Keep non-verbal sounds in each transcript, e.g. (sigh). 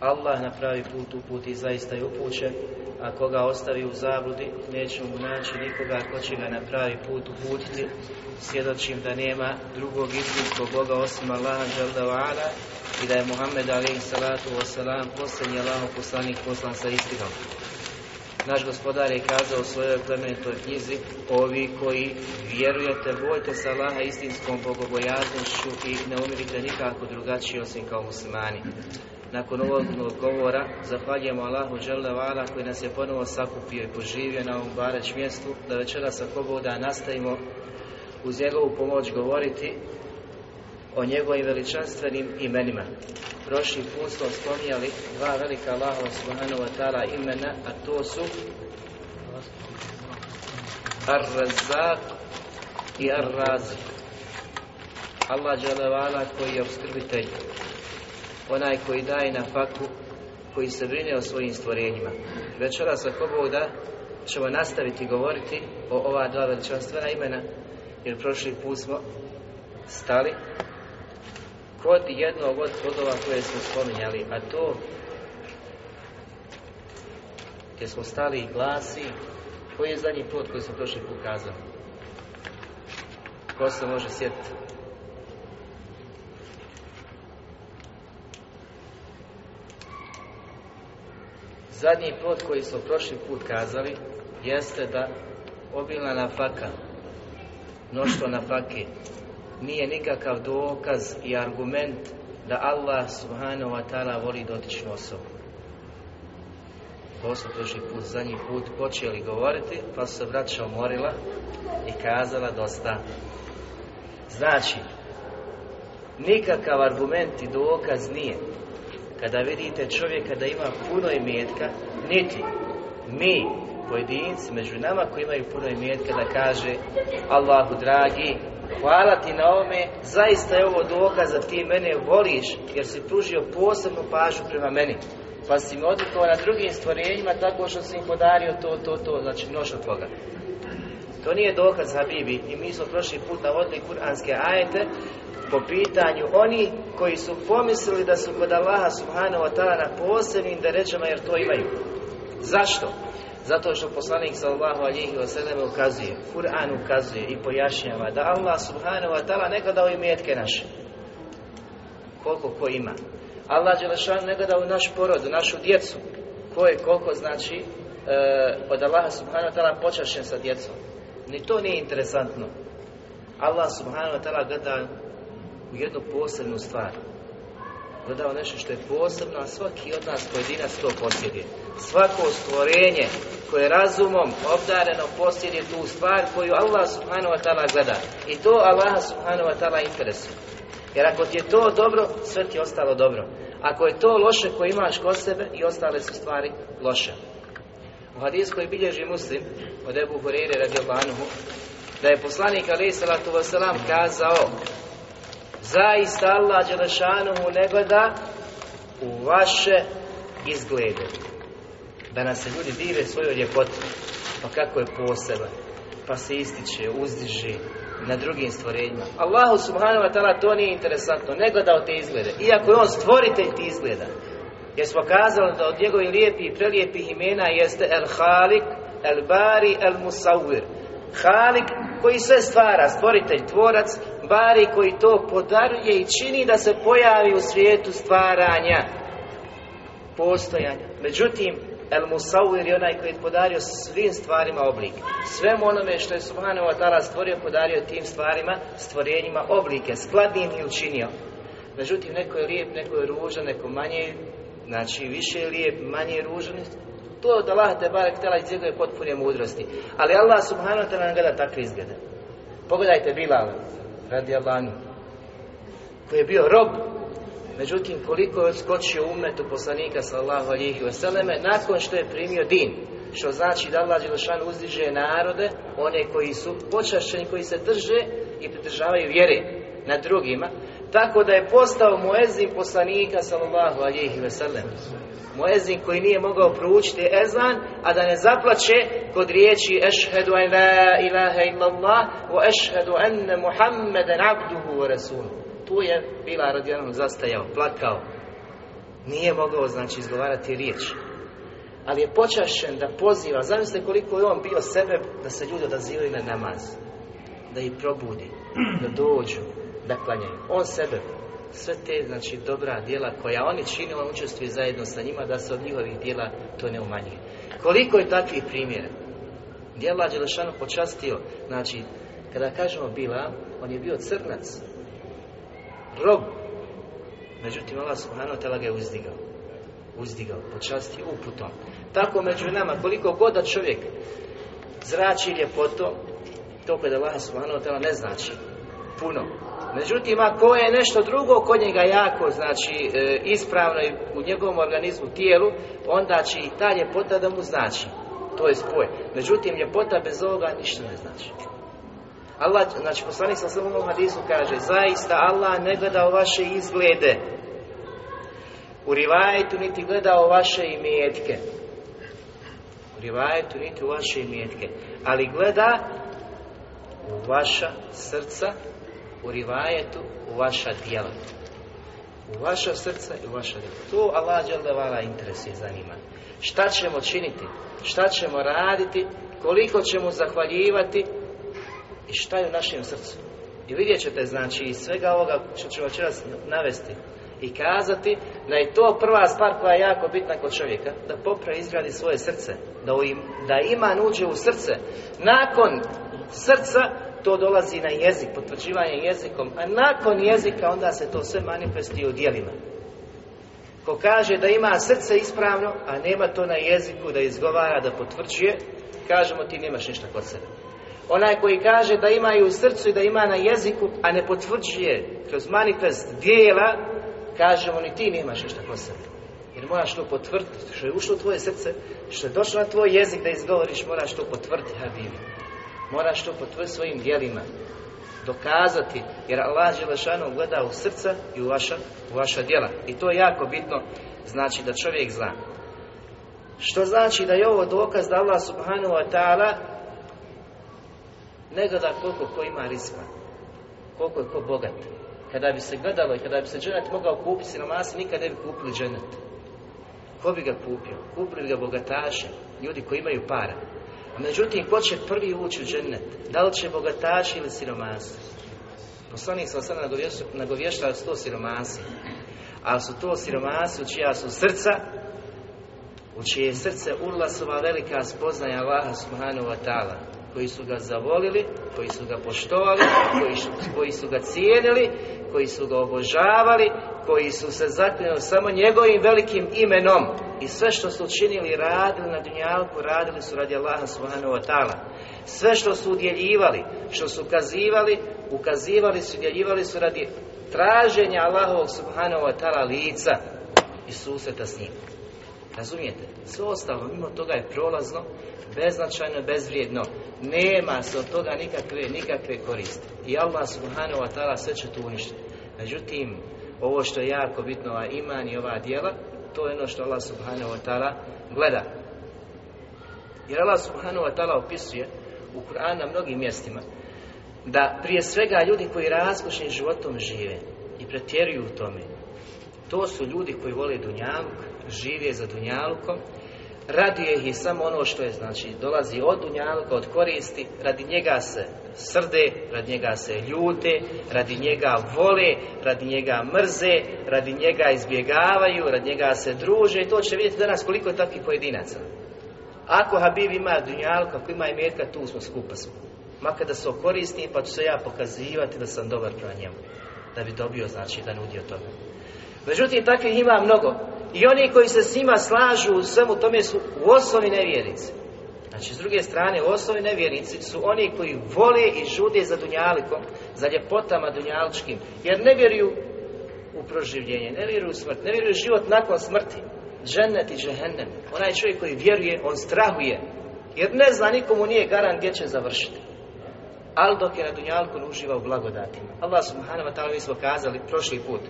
Allah na pravi put uputi zaista i upuće, a koga ostavi u zabludi, neće mu naći nikoga ko će ga na pravi put uputiti. Svjedočim da nema drugog istinskog Boga osim Allaha žalda ala i da je Muhammed alaihi salatu wasalam posljednji Allahu poslanik poslan sa istinom. Naš gospodar je kazao u svojoj plemenitoj knjizi Ovi koji vjerujete, bojte se Allaha istinskom bogobojaznošću i ne umirite nikako drugačije osim kao muslimani. Nakon ovog govora zahvaljujemo Allahu Vala koji nas je ponovo sakupio i poživio na ovom bareć mjestu da večeras ako Boga nastavimo uz njegovu pomoć govoriti o njegovim veličanstvenim imenima. Prošli put smo spominjali dva velika Allahova subhanahu wa ta'ala imena, a to su Ar-Razak i Ar-Razik. Allah Đelevala koji je obskrbitelj, onaj koji daje na faku, koji se brine o svojim stvorenjima. Večeras ako Bog da, ćemo nastaviti govoriti o ova dva veličanstvena imena, jer prošli put smo stali kod jednog od plodova koje smo spominjali, a to gdje smo stali i glasi, koji je zadnji plod koji smo prošli put kazali? Ko se može sjetiti? Zadnji plod koji smo prošli put kazali jeste da obilna nafaka, mnoštvo nafake, nije nikakav dokaz i argument da Allah subhanahu wa ta'ala voli dotičnu osobu. To smo prošli put, zadnji put počeli govoriti, pa se braća umorila i kazala dosta. Znači, nikakav argument i dokaz nije kada vidite čovjeka da ima puno imetka, niti mi, pojedinci među nama koji imaju puno imetka da kaže Allahu dragi, hvala ti na ovome, zaista je ovo dokaz da ti mene voliš, jer si pružio posebnu pažnju prema meni. Pa si mi odlikovao na drugim stvorenjima tako što si im podario to, to, to, znači mnoštvo toga. To nije dokaz Habibi i mi smo prošli put navodili kuranske ajete po pitanju oni koji su pomislili da su kod Allaha subhanahu wa ta'ala posebnim deređama jer to imaju. Zašto? Zato što poslanik sallallahu alihi wa ukazuje, Kur'an ukazuje i pojašnjava da Allah subhanahu wa ta'ala ne gleda u imetke naše. Koliko ko ima. Allah Đelešan ne gleda u naš porod, našu djecu. Ko je koliko znači e, od Allaha subhanahu wa ta'ala počašen sa djecom. Ni to nije interesantno. Allah subhanahu wa ta'ala gleda u jednu posebnu stvar. U nešto što je posebno, a svaki od nas pojedinac to posjeduje. Svako stvorenje koje razumom obdareno posjeduje tu stvar koju Allah subhanahu wa ta'ala gleda. I to Allah subhanahu wa ta'ala interesuje. Jer ako ti je to dobro, sve ti je ostalo dobro. Ako je to loše koje imaš kod sebe i ostale su stvari loše. U hadis koji bilježi muslim od Ebu Hureyre radijallahu da je poslanik alaih salatu wasalam kazao zaista Allah Đelešanuhu ne gleda u vaše izglede Da nas se ljudi dive svojoj ljepoti. Pa kako je poseban. Pa se ističe, uzdiže na drugim stvorenjima. Allahu subhanahu wa ta'ala to nije interesantno. Ne gleda te izglede. Iako je on stvoritelj ti izgleda. Jer smo kazali da od njegovih lijepih i prelijepih imena jeste El Halik, El Bari, El Musawir. Halik koji sve stvara, stvoritelj, tvorac, Bari koji to podaruje i čini da se pojavi u svijetu stvaranja, postojanja. Međutim, El Musawir je onaj koji je podario svim stvarima oblik. Svemu onome što je Subhanahu wa ta'ala stvorio, podario tim stvarima, stvorenjima oblike, skladnim i učinio. Međutim, neko je lijep, neko je ružan, neko manje, znači više je lijep, manje je ružan. To od Allah te barek tela iz njegove potpune mudrosti. Ali Allah subhanahu wa ta'ala nam gleda takve izglede. Pogledajte Bilal, radi Allahanu, koji je bio rob, međutim koliko je odskočio umetu poslanika sallahu alihi vseleme nakon što je primio din. Što znači da Allah Đelešan uzdiže narode, one koji su počašćeni, koji se drže i pridržavaju vjere na drugima, tako da je postao muezin poslanika sallallahu alihi veselem. Muezin koji nije mogao proučiti ezan, a da ne zaplaće kod riječi ešhedu en la ilaha illallah wa ešhedu enne muhammeden abduhu wa rasuluhu. Tu je bila radijalno zastajao, plakao. Nije mogao, znači, izgovarati riječ. Ali je počašen da poziva. Zamislite koliko je on bio sebe da se ljudi odazivaju na namaz. Da ih probudi, da dođu, da klanjaju. On sebe, sve te znači dobra djela koja oni čine, on učestvuje zajedno sa njima da se od njihovih djela to ne umanjuje. Koliko je takvih primjera? Allah Đelešanu počastio, znači, kada kažemo bila, on je bio crnac, rob, međutim Allah subhanahu ta'ala ga je uzdigao. Uzdigao, počastio uputom. Tako među nama, koliko god da čovjek zrači ljepoto, to kod Allah subhanahu ta'ala ne znači puno. Međutim, ako je nešto drugo kod njega jako, znači, e, ispravno u njegovom organizmu, tijelu, onda će i ta ljepota da mu znači. To je spoj. Međutim, ljepota bez ovoga ništa ne znači. Allah, znači, poslanik sa samom hadisu kaže, zaista Allah ne gleda u vaše izglede. U rivajetu niti gleda vaše imetke. U rivajetu niti u vaše imetke. Ali gleda u vaša srca u rivajetu u vaša djela. U vaša srca i u vaša djela. To Allah dželdevala interesuje zanima. Šta ćemo činiti? Šta ćemo raditi? Koliko ćemo zahvaljivati? I šta je u našem srcu? I vidjet ćete, znači, iz svega ovoga što ćemo večeras navesti i kazati da je to prva stvar koja je jako bitna kod čovjeka, da popravi izgradi svoje srce, da, im, da ima uđe u srce. Nakon srca to dolazi na jezik, potvrđivanje jezikom, a nakon jezika onda se to sve manifestuje u dijelima. Ko kaže da ima srce ispravno, a nema to na jeziku da izgovara, da potvrđuje, kažemo ti nemaš ništa kod sebe. Onaj koji kaže da ima i u srcu i da ima na jeziku, a ne potvrđuje kroz manifest dijela, kažemo ni ti nemaš ništa kod sebe. Jer moraš to potvrditi, što je ušlo u tvoje srce, što je došlo na tvoj jezik da izgovoriš, moraš to potvrditi, Habibi. Moraš to potvrditi svojim dijelima. Dokazati, jer Allah Želešanu gleda u srca i u vaša, u vaša djela. I to je jako bitno, znači da čovjek zna. Što znači da je ovo dokaz da Allah subhanahu wa ta'ala ne gleda koliko ko ima rizka, koliko je ko bogat. Kada bi se gledalo i kada bi se dženet mogao kupiti na masi, nikad ne bi kupili dženet. Ko bi ga kupio? Kupili ga bogataše, ljudi koji imaju para. Međutim, ko će prvi ući u džennet? Da li će bogataši ili siromasi? Poslanik sam sada nagovještava su to siromasi. Ali su to siromasi u čija su srca, u čije srce urlasova velika spoznaja Allaha subhanahu wa ta'ala koji su ga zavolili, koji su ga poštovali, koji su, koji su ga cijenili, koji su ga obožavali, koji su se zaklinili samo njegovim velikim imenom i sve što su učinili radili na dunjalku, radili su radi Allaha subhanahu wa ta'ala. Sve što su udjeljivali, što su ukazivali, ukazivali su, udjeljivali su radi traženja Allahovog subhanahu wa ta'ala lica i susreta s njim. Razumijete? Sve ostalo, mimo toga je prolazno, beznačajno, bezvrijedno. Nema se od toga nikakve, nikakve koriste. I Allah subhanahu wa ta'ala sve će tu uništiti. Međutim, ovo što je jako bitno, ova iman i ova djela, to je ono što Allah subhanahu wa ta'ala gleda. Jer Allah subhanahu wa ta'ala opisuje u Kur'anu na mnogim mjestima da prije svega ljudi koji raskošnim životom žive i pretjeruju u tome to su ljudi koji vole Dunjaluk, žive za Dunjalukom raduje ih samo ono što je, znači, dolazi od Dunjaluka, od koristi, radi njega se srde, radi njega se ljute, radi njega vole, radi njega mrze, radi njega izbjegavaju, radi njega se druže i to će vidjeti danas koliko je takvih pojedinaca. Ako Habib ima Dunjaluka, ako ima imetka, tu smo skupa smo. Makar da se okoristi, pa ću se ja pokazivati da sam dobar prema njemu. Da bi dobio, znači, da nudi od toga. Međutim, takvih ima mnogo. I oni koji se s njima slažu u svemu tome su u osnovi nevjernici. Znači, s druge strane, u osnovi nevjernici su oni koji vole i žude za dunjalikom, za ljepotama dunjaličkim, jer ne vjeruju u proživljenje, ne vjeruju u smrt, ne vjeruju u život nakon smrti. Džennet i džehennem. Onaj čovjek koji vjeruje, on strahuje. Jer ne zna, nikomu nije garant gdje će završiti. Ali dok je na dunjalku uživa u blagodatima. Allah subhanahu wa ta'ala mi smo kazali prošli put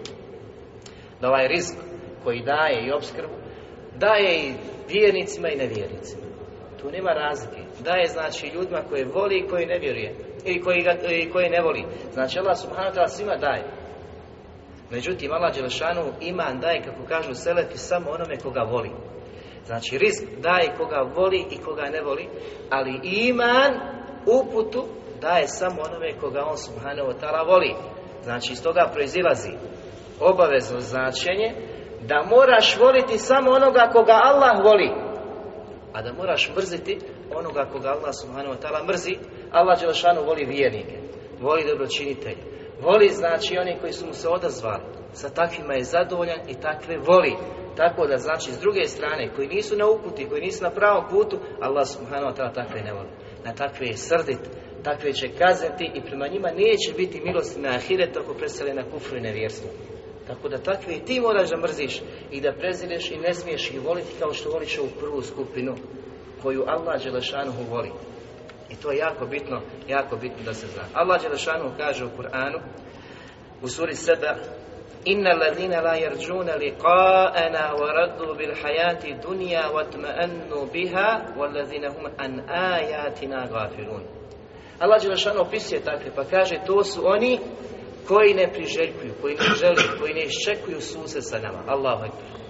da ovaj rizik koji daje i obskrbu, daje i vjernicima i nevjernicima. Tu nema razlike. Daje znači ljudima koje voli i koji ne vjeruje. Ili koji, ga, i koji ne voli. Znači Allah subhanahu ta'ala svima daje. Međutim, Allah Đelešanu iman daje, kako kažu selefi, samo onome koga voli. Znači, rizik daje koga voli i koga ne voli, ali iman, uputu, daje samo onome koga on subhanahu wa ta'ala voli. Znači, iz toga proizilazi obavezno značenje da moraš voliti samo onoga koga Allah voli, a da moraš mrziti onoga koga Allah subhanahu wa ta'ala mrzi. Allah Đelešanu voli vjernike, voli dobročinitelje, voli znači oni koji su mu se odazvali, sa takvima je zadovoljan i takve voli. Tako da znači s druge strane koji nisu na uputi, koji nisu na pravom putu, Allah subhanahu wa ta'ala takve ne voli. Na takve je srdit, takve će kazniti i prema njima neće biti milosti na ahiret ako presele na kufru i nevjerstvo. Tako da takve i ti moraš da mrziš i da prezireš i ne smiješ ih voliti kao što voliš ovu prvu skupinu koju Allah Đelešanuhu voli. I to je jako bitno, jako bitno da se zna. Allah Đelešanuhu kaže u Kur'anu u suri Seba Inna ladina la yarđuna liqa'ana wa raddu bil hajati dunja wa tma'annu biha wa ladina hum an ajatina gafirun. Allah Đelešanuhu opisuje takve pa kaže to su oni koji ne priželjkuju, koji ne žele, koji ne iščekuju susret sa nama. Allahu ekber.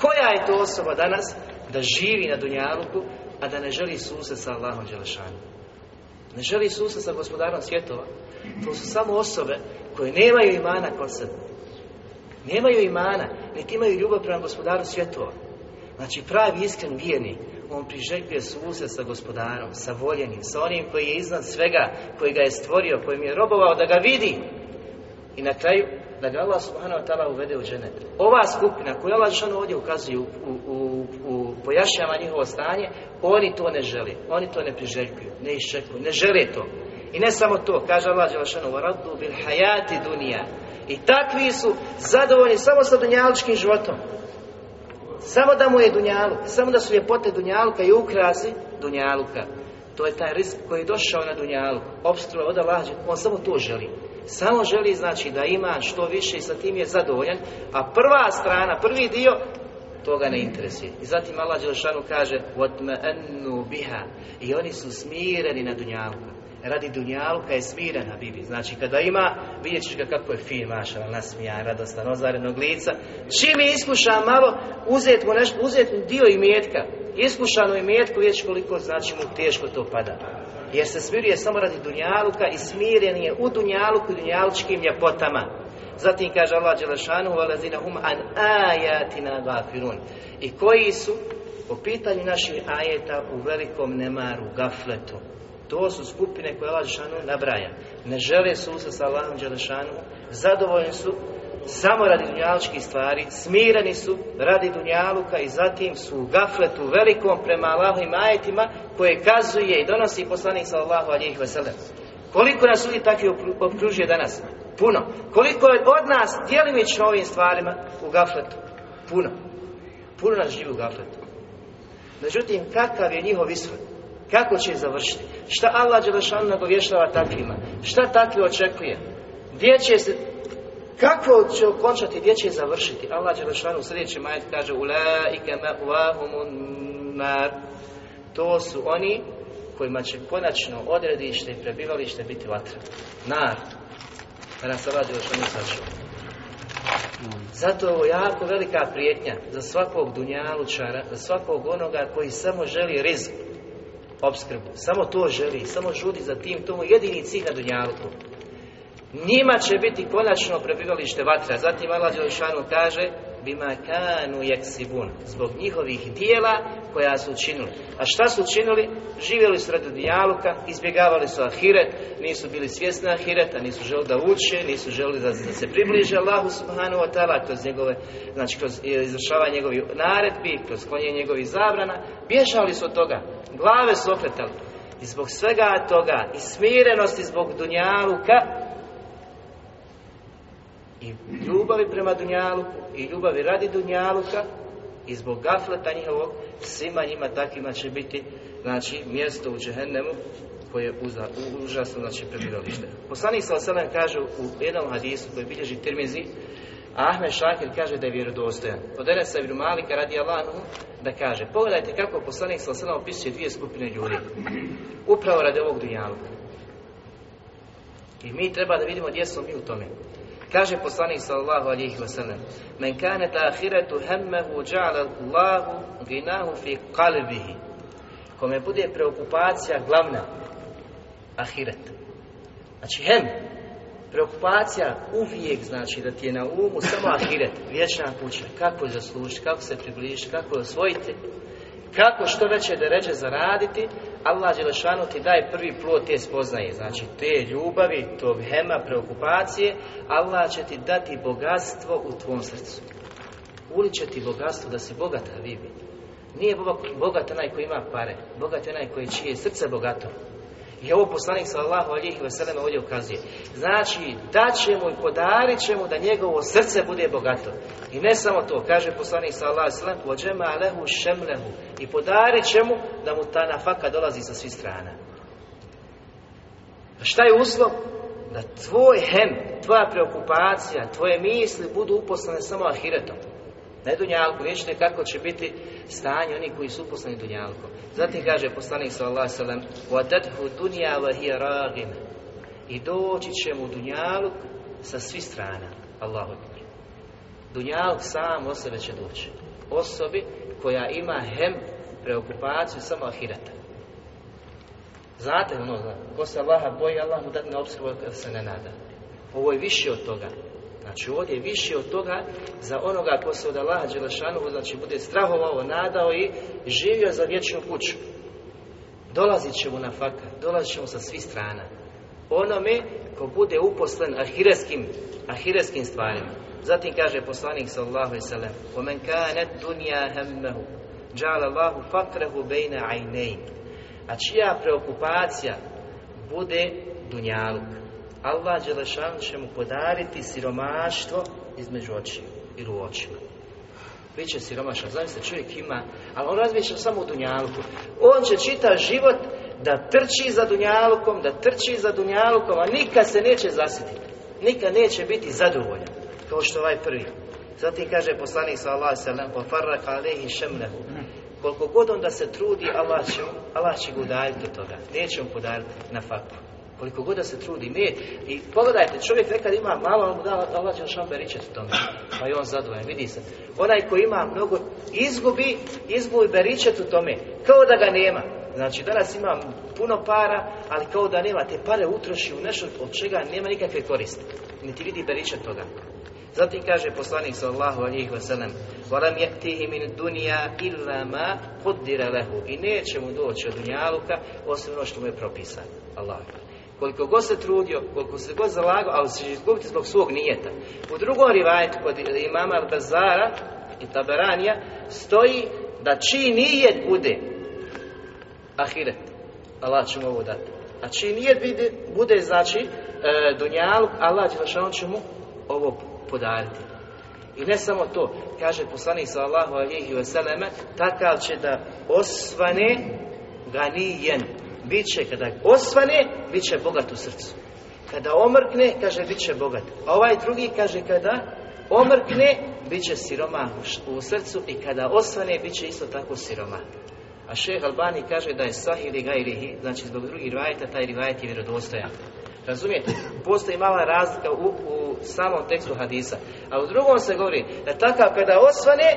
Koja je to osoba danas da živi na Dunjaluku, a da ne želi susret sa Allahom Đelešanom? Ne želi susret sa gospodarom svjetova. To su samo osobe koje nemaju imana kod sebe. Nemaju imana, niti imaju ljubav prema gospodaru svjetova. Znači pravi iskren vjernik, on priželjkuje susret sa gospodarom, sa voljenim, sa onim koji je iznad svega, koji ga je stvorio, kojim je robovao da ga vidi, i na kraju da ga Allah subhanahu wa ta'ala uvede u žene. Ova skupina koja Allah ovdje ukazuje u, u, u, pojašnjava njihovo stanje, oni to ne žele, oni to ne priželjkuju, ne iščekuju, ne žele to. I ne samo to, kaže Allah u radu bil hayati dunija. I takvi su zadovoljni samo sa dunjaličkim životom. Samo da mu je dunjaluk, samo da su ljepote dunjaluka i ukrasi dunjaluka. To je taj risk koji je došao na dunjalu, obstruo od Allah, on samo to želi. Samo želi znači da ima što više i sa tim je zadovoljan, a prva strana, prvi dio toga ne interesuje. I zatim Allah Đelšanu kaže biha i oni su smireni na dunjalku. Radi Dunjavka je smirena bibi. Znači kada ima, vidjet ćeš ga kako je fin mašala, nasmijan, radostan, ozarenog lica. Čim je iskuša malo, uzeti mu nešto, uzet mu dio imetka. Iskušanu imetku, vidjet koliko znači mu teško to pada. Jer se smiruje samo radi dunjaluka i smiren je u dunjaluku i dunjalučkim ljepotama. Zatim kaže Allah Đelešanu an ajatina gafirun. I koji su po pitanju naših ajeta u velikom nemaru, gafletu. To su skupine koje Allah Đelešanu nabraja. Ne žele susa sa Allahom Đelešanu, zadovoljni su samo radi dunjalučkih stvari, smireni su radi dunjaluka i zatim su u gafletu velikom prema Allahovim ajetima koje kazuje i donosi poslanik sallallahu alihi wasallam. Koliko nas ljudi takvi okružuje danas? Puno. Koliko je od nas djelimično ovim stvarima u gafletu? Puno. Puno nas živi u gafletu. Međutim, kakav je njihov ishod? Kako će završiti? Šta Allah Đelešanu nagovještava takvima? Šta takvi očekuje? Gdje će se kako će okončati, gdje će završiti? Allah Đelešanu u sljedećem majet kaže Ulaike To su oni kojima će konačno odredište i prebivalište biti vatra. Nar. Da nas Allah Đelešanu sačuva. Zato je ovo jako velika prijetnja za svakog dunjalučara, za svakog onoga koji samo želi rizik, obskrbu. Samo to želi, samo žudi za tim, tomu jedini cilj na dunjaluku. Njima će biti konačno prebivalište vatra. Zatim Allah Đelešanu kaže bima kanu jeksibun zbog njihovih dijela koja su učinili. A šta su učinili? Živjeli su radi dijaluka, izbjegavali su ahiret, nisu bili svjesni ahireta, nisu želi da uče, nisu želi da, se približe Allahu subhanahu wa ta'ala kroz njegove, znači kroz izvršavanje njegovih naredbi, kroz sklonjenje njegovih zabrana, bježali su od toga, glave su okretali. I zbog svega toga, i smirenosti zbog dunjaluka, i ljubavi prema Dunjaluku i ljubavi radi Dunjaluka i zbog gafleta njihovog svima njima takvima će biti znači mjesto u džehennemu koje je uza, užasno znači prebivalište. Poslanik sa kaže u jednom hadisu koji bilježi Tirmizi Ahmed Šakir kaže da je vjerodostojan. Od Enesa ibn Malika radi Allahu da kaže pogledajte kako poslanik sa opisuje dvije skupine ljudi. Upravo radi ovog dunjaluka. I mi treba da vidimo gdje smo mi u tome. Kaže poslanik sallallahu alejhi ve sellem: "Men kanat ahiretu hammehu ja'ala Allahu ginahu fi qalbihi." Kome bude preokupacija glavna ahiret. Znači hem preokupacija uvijek znači da ti je na umu samo ahiret, vječna kuća, kako je zaslužiti, kako se približiti, kako je osvojiti, kako što veće da ređe zaraditi, Allah Đelešanu ti daje prvi plod te spoznaje, znači te ljubavi, tog hema, preokupacije, Allah će ti dati bogatstvo u tvom srcu. će ti bogatstvo da si bogat, Habibi. Nije bogat onaj koji ima pare, bogat onaj koji čije srce bogato. I ovo poslanik sallahu alijih veselem ovdje ukazuje. Znači, da ćemo i podarit ćemo da njegovo srce bude bogato. I ne samo to, kaže poslanik sallahu alijih pođema alehu šemlehu. I podarit ćemo da mu ta nafaka dolazi sa svih strana. A šta je uslov? Da tvoj hem, tvoja preokupacija, tvoje misli budu uposlane samo ahiretom. Ne dunjalku, vidite kako će biti stanje oni koji su uposlani dunjalkom. Zatim kaže poslanik sallallahu dunja wa I doći će mu dunjaluk sa svih strana. Allahu ekber. Dunjaluk sam o sebe će doći. Osobi koja ima hem preokupaciju samo ahireta. Znate ono, ko se Allaha boji, Allah mu dadne obskrbu se ne nada. Ovo je više od toga. Znači ovdje je više od toga za onoga ko se od Allaha Đelešanu znači bude strahovao, nadao i živio za vječnu kuću. Dolazit će mu na faka, dolazit će mu sa svih strana. Onome ko bude uposlen ahiretskim, ahiretskim stvarima. Zatim kaže poslanik sallallahu alejhi ve sellem: "Omen kanet dunya hammehu, ja'ala Allahu faqrahu baina aynayn." A čija preokupacija bude dunjaluk, Allah Đelešan će mu podariti siromaštvo između očiju ili u očima. Biće siromašan, se čovjek ima, ali on razmišlja samo u dunjalku. On će čitav život da trči za dunjalukom, da trči za dunjalukom, a nikad se neće zasjetiti. Nikad neće biti zadovoljan, kao što ovaj prvi. Zatim kaže poslanik sa Allah sallam, pa farraka alehi šemnehu. Koliko god on da se trudi, Allah će, Allah će ga udaljiti od toga. Neće mu podariti na faktu. Koliko god da se trudi, ne. I pogledajte, čovjek nekad ima malo, on mu da Allah tome. Pa je on zadovoljan, vidi se. Onaj koji ima mnogo, izgubi, izgubi beričet u tome. Kao da ga nema. Znači, danas ima puno para, ali kao da nema. Te pare utroši u nešto od čega nema nikakve koristi. Niti vidi beričet toga. Zatim kaže poslanik sallallahu alejhi ve sellem: "Walam yatihi min dunya illa ma qaddara lahu." I neće mu doći od dunjaluka osim ono što mu je propisano. Allah koliko god se trudio, koliko se god zalagao, ali se izgubiti zbog svog nijeta. U drugom rivajetu kod imama Al-Bazara i Tabaranija stoji da čiji nijet bude ahiret. Allah će mu ovo dati. A čiji nijet bude, bude znači e, dunjaluk, Allah će mu ovo podariti. I ne samo to, kaže poslanik sallahu alihi vseleme, takav će da osvane ganijen, bit će kada osvane, bit će bogat u srcu. Kada omrkne, kaže, bit će bogat. A ovaj drugi kaže, kada omrkne, bit će siroma u srcu i kada osvane, bit će isto tako siroma. A šeh Albani kaže da je sahih ili gajrihi, znači zbog drugih rivajeta, taj rivajet je vjerodostojan. Razumijete? Postoji mala razlika u, u samom tekstu hadisa. A u drugom se govori da takav kada osvane,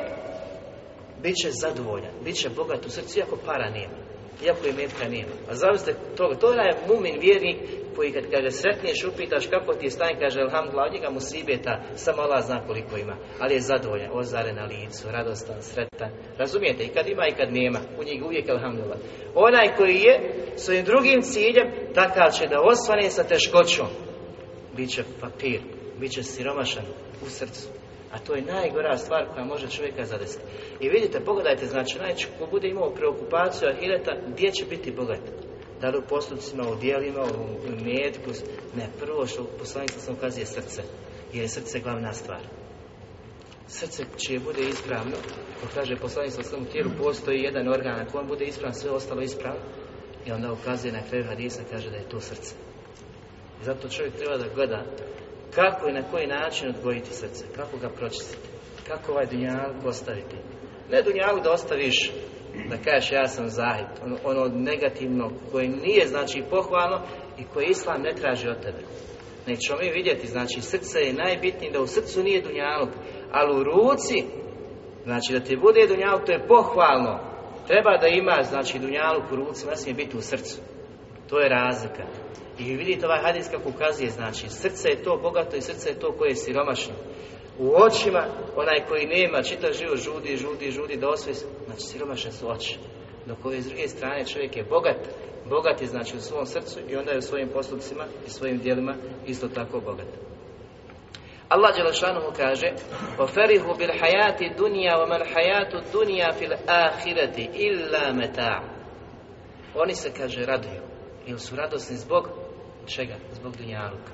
bit će zadovoljan, bit će bogat u srcu, iako para nema. Iako je metka nema. A zavisite toga, to je mumin vjernik koji kad kaže sretniješ, upitaš kako ti je stan, kaže alhamdulillah, od njega mu sibeta, samo Allah zna koliko ima. Ali je zadovoljan, ozaren na licu, radostan, sretan. Razumijete? I kad ima i kad nema. U njeg uvijek alhamdulillah. Onaj koji je svojim drugim ciljem, takav će da osvane sa teškoćom. Biće papir, bit će siromašan u srcu. A to je najgora stvar koja može čovjeka zadesiti. I vidite, pogledajte, znači, najče ko bude imao preokupaciju ahireta, gdje će biti bogat? Da li u postupcima, u dijelima, u metku? Ne, prvo što poslanica sam ukazuje srce. Jer je srce glavna stvar. Srce čije bude ispravno, ko kaže poslanica u svom tijelu, postoji jedan organ, ako on bude ispravan, sve ostalo ispravno. I onda ukazuje na kraju hadisa, kaže da je to srce. Zato čovjek treba da gleda kako i na koji način odgojiti srce, kako ga pročistiti, kako ovaj dunjalog postaviti. Ne dunjalog da ostaviš, da kažeš ja sam zahid, ono, ono negativno koje nije znači pohvalno i koje Islam ne traži od tebe. Nećemo mi vidjeti, znači srce je najbitnije da u srcu nije dunjalog, ali u ruci, znači da ti bude dunjalog, to je pohvalno. Treba da imaš, znači dunjalog u ruci, ne smije biti u srcu. To je razlika. I vi vidite ovaj hadis kako ukazuje, znači, srce je to bogato i srce je to koje je siromašno. U očima, onaj koji nema, čita život, žudi, žudi, žudi, da osvije, znači siromašne su oči. Dok koji s druge strane čovjek je bogat, bogat je znači u svom srcu i onda je u svojim postupcima i svojim dijelima isto tako bogat. Allah Đelešanu kaže Oferihu bil hajati dunija wa man hajatu dunija fil ahirati illa meta Oni se kaže raduju ili su radosni zbog čega? Zbog Dunjaluka.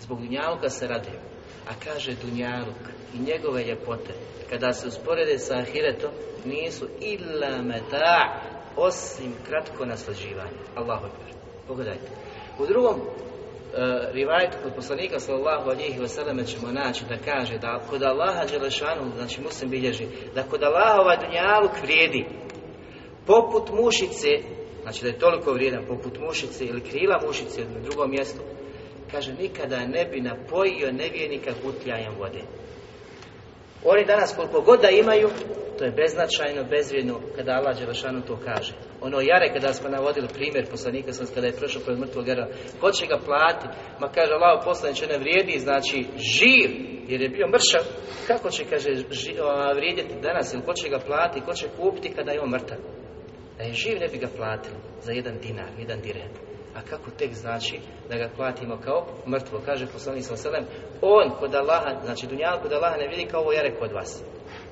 Zbog Dunjaluka se raduju. A kaže Dunjaluk i njegove ljepote, kada se usporede sa Ahiretom, nisu illa meta osim kratko naslađivanje. Allahu akbar. Pogledajte. U drugom uh, rivajetu kod poslanika sallallahu alihi wasallam ćemo naći da kaže da kod Allaha Đelešanu, znači muslim bilježi, da kod Allaha ovaj dunjaluk vrijedi poput mušice, znači da je toliko vrijedan poput mušice ili krila mušice na drugom mjestu, kaže nikada ne bi napojio nevjernika gutljajem vode. Oni danas koliko god da imaju, to je beznačajno, bezvrijedno kada Allah Đelešanu to kaže. Ono jare kada smo navodili primjer poslanika sam kada je prošao pred mrtvog gara, ko će ga platiti? Ma kaže Allah poslaniče ne vrijedi, znači živ, jer je bio mršav, kako će kaže ži, a, vrijediti danas, ili ko će ga platiti, ko će kupiti kada je on mrtav? Da je živ ne bi ga platili za jedan dinar, jedan dirhem. A kako tek znači da ga platimo kao mrtvo? Kaže poslanik sa selem, on kod Allaha, znači dunjal kod Allaha ne vidi kao ovo jare kod vas.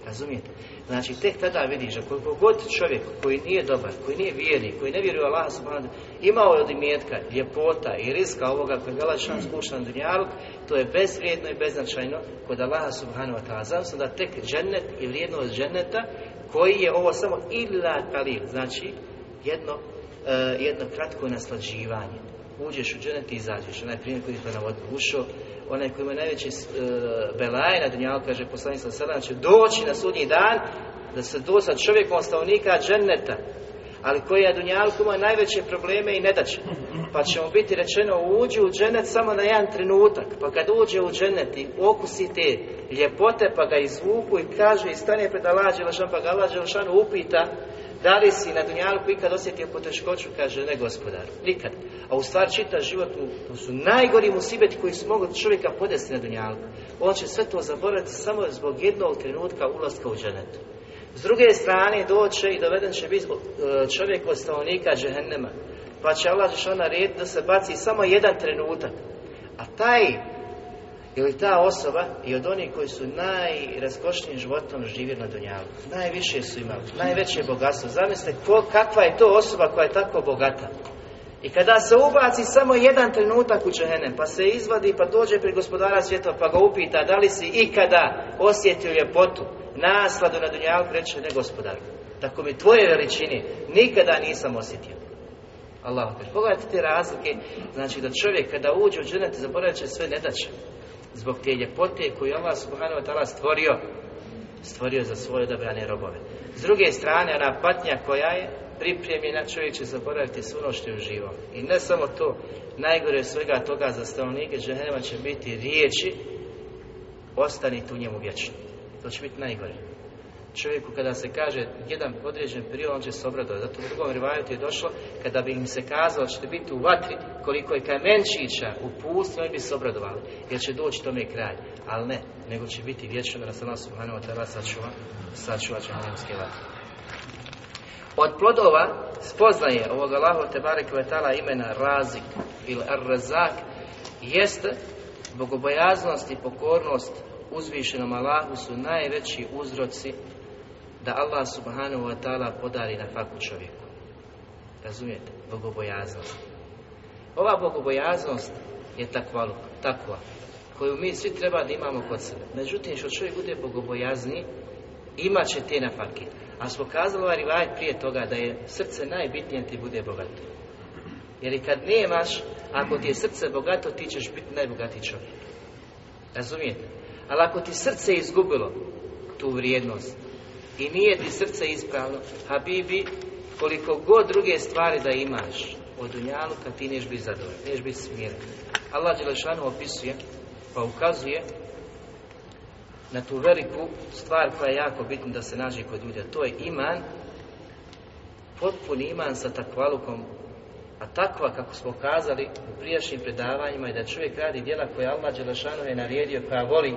Razumijete? Znači tek tada vidiš da koliko god čovjek koji nije dobar, koji nije vjernik, koji ne vjeruje Allaha subhanahu imao od imetka, ljepota i riska ovoga koji je šan spušta na dunjaluk, to je bezvrijedno i beznačajno kod Allaha subhanahu wa ta'ala. Da tek džennet i vrijednost dženneta koji je ovo samo illa kalil, znači jedno Uh, jedno kratko naslađivanje. Uđeš u dženet i izađeš. Onaj primjer koji je navod ušao, onaj koji ima najveći uh, belaj na dunjalu, kaže poslanik sa sada, će doći na sudnji dan da se do sa čovjekom stavnika dženeta, ali koji je dunjalu ima najveće probleme i nedaće. Pa će mu biti rečeno uđi u dženet samo na jedan trenutak, pa kad uđe u dženet i okusi te ljepote, pa ga izvuku i kaže i stane pred Allah Đelešan, pa ga Allah Đelešan upita da li si na Dunjalku ikad osjetio poteškoću? Kaže, ne gospodaru, nikad. A u stvar čita život, to su najgori musibeti koji su mogli čovjeka podesti na Dunjalku. On će sve to zaboraviti samo zbog jednog trenutka ulaska u dženetu. S druge strane doće i doveden će biti čovjek od stavnika džehennema. Pa će Allah ona red da se baci samo jedan trenutak. A taj ili ta osoba i od onih koji su najraskošnijim životom živjeli na Dunjalu. Najviše su imali, najveće bogatstvo. Zamislite ko, kakva je to osoba koja je tako bogata. I kada se ubaci samo jedan trenutak u džehennem, pa se izvadi, pa dođe pri gospodara svijeta, pa ga upita da li si ikada osjetio ljepotu, nasladu na Dunjalu, reče ne gospodar. Tako mi tvoje veličine nikada nisam osjetio. Allah, pogledajte te razlike, znači da čovjek kada uđe u džennet zaboravit će sve nedaće zbog te ljepote koju Allah subhanahu wa ta'ala stvorio stvorio za svoje odabrane robove. S druge strane, ona patnja koja je pripremljena, čovjek će zaboraviti sve ono što je. I ne samo to, najgore svega toga za stanovnike džehennema će biti riječi ostani tu njemu vječno. To će biti najgore. Čovjeku kada se kaže jedan određen period, on će se obradovati. Zato u drugom rivajutu je došlo, kada bi im se kazalo ćete biti u vatri, koliko je kamenčića u pusti, oni bi se obradovali. Jer će doći tome kraj. Ali ne, nego će biti vječno da nas Allah subhanahu wa sačuva, vatre. Od plodova spoznaje ovog Allahu te barek imena Razik ili Ar-Razak jeste bogobojaznost i pokornost uzvišenom Allahu su najveći uzroci da Allah subhanahu wa ta'ala podari na faku čovjeku. Razumijete? Bogobojaznost. Ova bogobojaznost je takva, takva koju mi svi treba da imamo kod sebe. Međutim, što čovjek bude bogobojazni, imat će te nafake. A smo kazali ovaj prije toga da je srce najbitnije ti bude bogato. Jer kad nemaš, ako ti je srce bogato, ti ćeš biti najbogatiji čovjek. Razumijete? Ali ako ti srce izgubilo tu vrijednost i nije ti srce ispravno, Habibi, koliko god druge stvari da imaš od kad ti neš biti zadovoljan, neš biti smiren. Allah Đelešanu opisuje, pa ukazuje na tu veliku stvar koja je jako bitna da se nađe kod ljudi, to je iman, potpuni iman sa takvalukom, a takva, kako smo kazali u prijašnjim predavanjima, je da čovjek radi djela koja Allah Đelešanu je naredio, koja voli,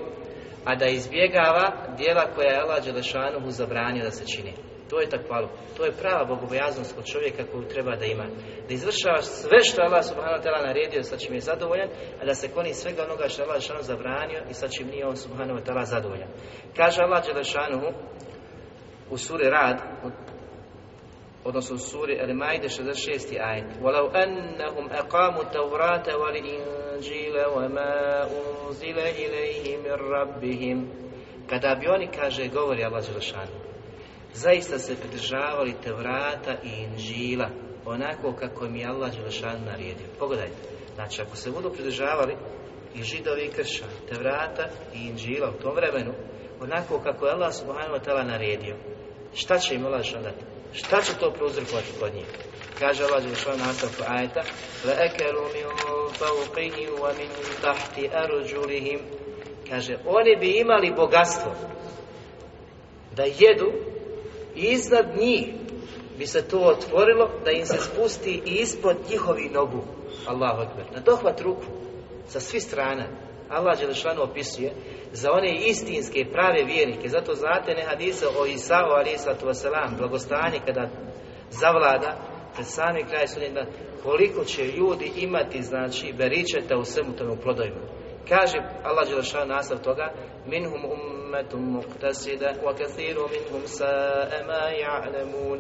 a da izbjegava djela koja je Allah Đelešanuhu zabranio da se čini. To je takvalo. To je prava bogobojaznost kod čovjeka koju treba da ima. Da izvršava sve što Allah subhanahu wa ta'ala naredio sa čim je zadovoljan, a da se koni svega onoga što je Allah Đelešanuhu zabranio i sa čim nije on subhanahu wa zadovoljan. Kaže Allah Đelešanuhu u suri Rad, odnosno u suri Al-Maide 66. ajet وَلَوْ أَنَّهُمْ أَقَامُوا التَّوْرَاتَ وَالْإِنْجِيلَ وَمَا أُنْزِلَ إِلَيْهِ مِنْ رَبِّهِمْ Kada bi oni, kaže, govori Allah Đelešanu, zaista se pridržavali Tevrata i Inžila, onako kako mi je Allah Đelešanu naredio. Pogledajte, znači ako se budu pridržavali i židovi i kršćani, Tevrata i Inžila u tom vremenu, onako kako je Allah subhanahu wa ta'ala naredio, šta će im Allah dati? Šta će to prouzrokovati kod njih? Kaže Allah Đelešan nastavku ajeta لَأَكَلُوا مِنْ فَوْقِهِمْ وَمِنْ تَحْتِ أَرْجُلِهِمْ Kaže, oni bi imali bogatstvo da jedu i iznad njih bi se to otvorilo da im se spusti i ispod njihovih nogu. Allah odber. Na dohvat ruku sa svih strana. Allah Đelešanu opisuje za one istinske prave vjernike. Zato znate ne hadise o Isao alaihissatu wasalam, blagostanje kada zavlada pred sami kraj sudnjega, koliko će ljudi imati, znači, beričeta u svemu tomu plodovima. Kaže Allah Đelešan nastav toga, minhum ummetum muqtasida wa kathiru minhum sa'e ma ja'lemun.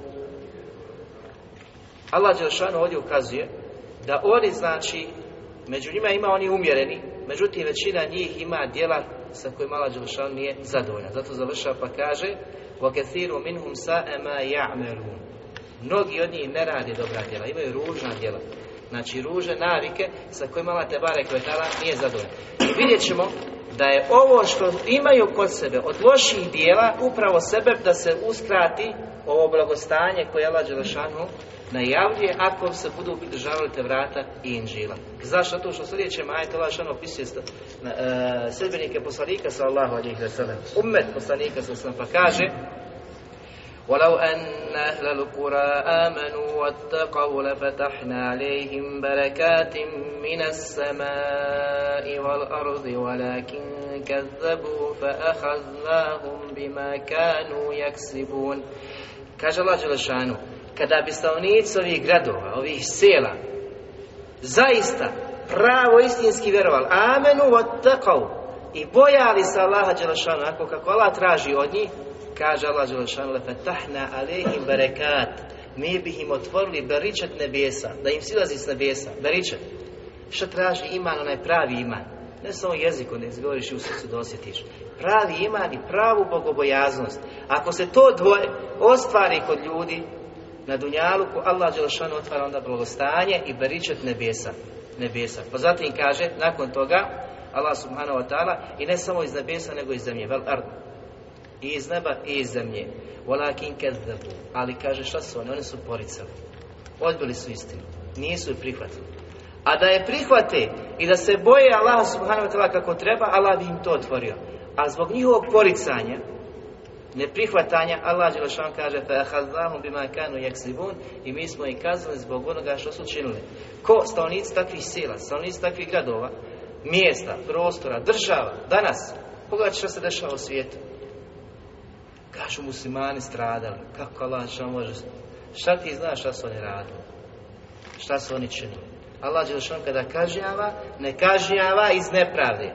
Allah Đelešan ovdje ukazuje da oni, znači, među njima ima oni umjereni, međutim većina njih ima djela sa kojim Allah Đelšan nije zadovoljan. Zato završava pa kaže وَكَثِيرُ مِنْهُمْ سَاءَ يَعْمَلُونَ Mnogi od njih ne radi dobra djela, imaju ružna djela. Znači ruže navike sa kojima Allah Tebare Kvetala nije zadovoljan. I vidjet ćemo da je ovo što imaju kod sebe od loših dijela upravo sebe da se uskrati ovo blagostanje koje Allah Đelešanu najavljuje ako se budu pridržavali te vrata i inđila. Zašto? To što sljedeće majet Allah šano opisuje uh, sedbenike poslanika sallallahu alihi wa Umet poslanika sallallahu pa kaže ولو أن أهل القرى آمنوا واتقوا لفتحنا عليهم بركات من السماء والأرض ولكن كذبوا فأخذناهم بما كانوا يكسبون Kaže Allah Đelešanu, kada bi stanovnici ovih gradova, ovih sela, zaista pravo istinski vjerovali, amenu taqav i bojali se Allaha Đelešanu, ako kako Allah traži od njih, kaže Allah Đelešanu, lefetahna alehim berekat, mi bih im otvorili beričet nebesa, da im silazi s nebesa, beričet. Što traži iman, onaj pravi iman. Ne samo jezikom ne izgovoriš i u srcu dosjetiš. Pravi iman i pravu bogobojaznost. Ako se to dvoje ostvari kod ljudi, na Dunjaluku Allah Đelšanu otvara onda blagostanje i beričet nebesa. nebesa. Pa zatim kaže, nakon toga, Allah subhanahu wa ta'ala, i ne samo iz nebesa, nego iz zemlje, vel ard. I iz neba i iz zemlje. Walakin kezzabu. Ali kaže šta su oni? Oni su poricali. Odbili su istinu. Nisu je prihvatili. A da je prihvate i da se boje Allah subhanahu wa ta'ala kako treba, Allah bi im to otvorio. A zbog njihovog poricanja, neprihvatanja, Allah Đelešan kaže فَأَحَذْنَاهُمْ بِمَا كَانُوا يَكْسِبُونَ i mi smo ih kaznili zbog onoga što su činili. Ko stanovnici takvih sila, stanovnici takvih gradova, mjesta, prostora, država, danas, pogledajte što se dešava u svijetu. Kažu muslimani stradali, kako Allah što može... Šta ti znaš šta su oni radili? Šta su oni činili? Allah Đelešan kada kažnjava, ne kažnjava iz nepravde.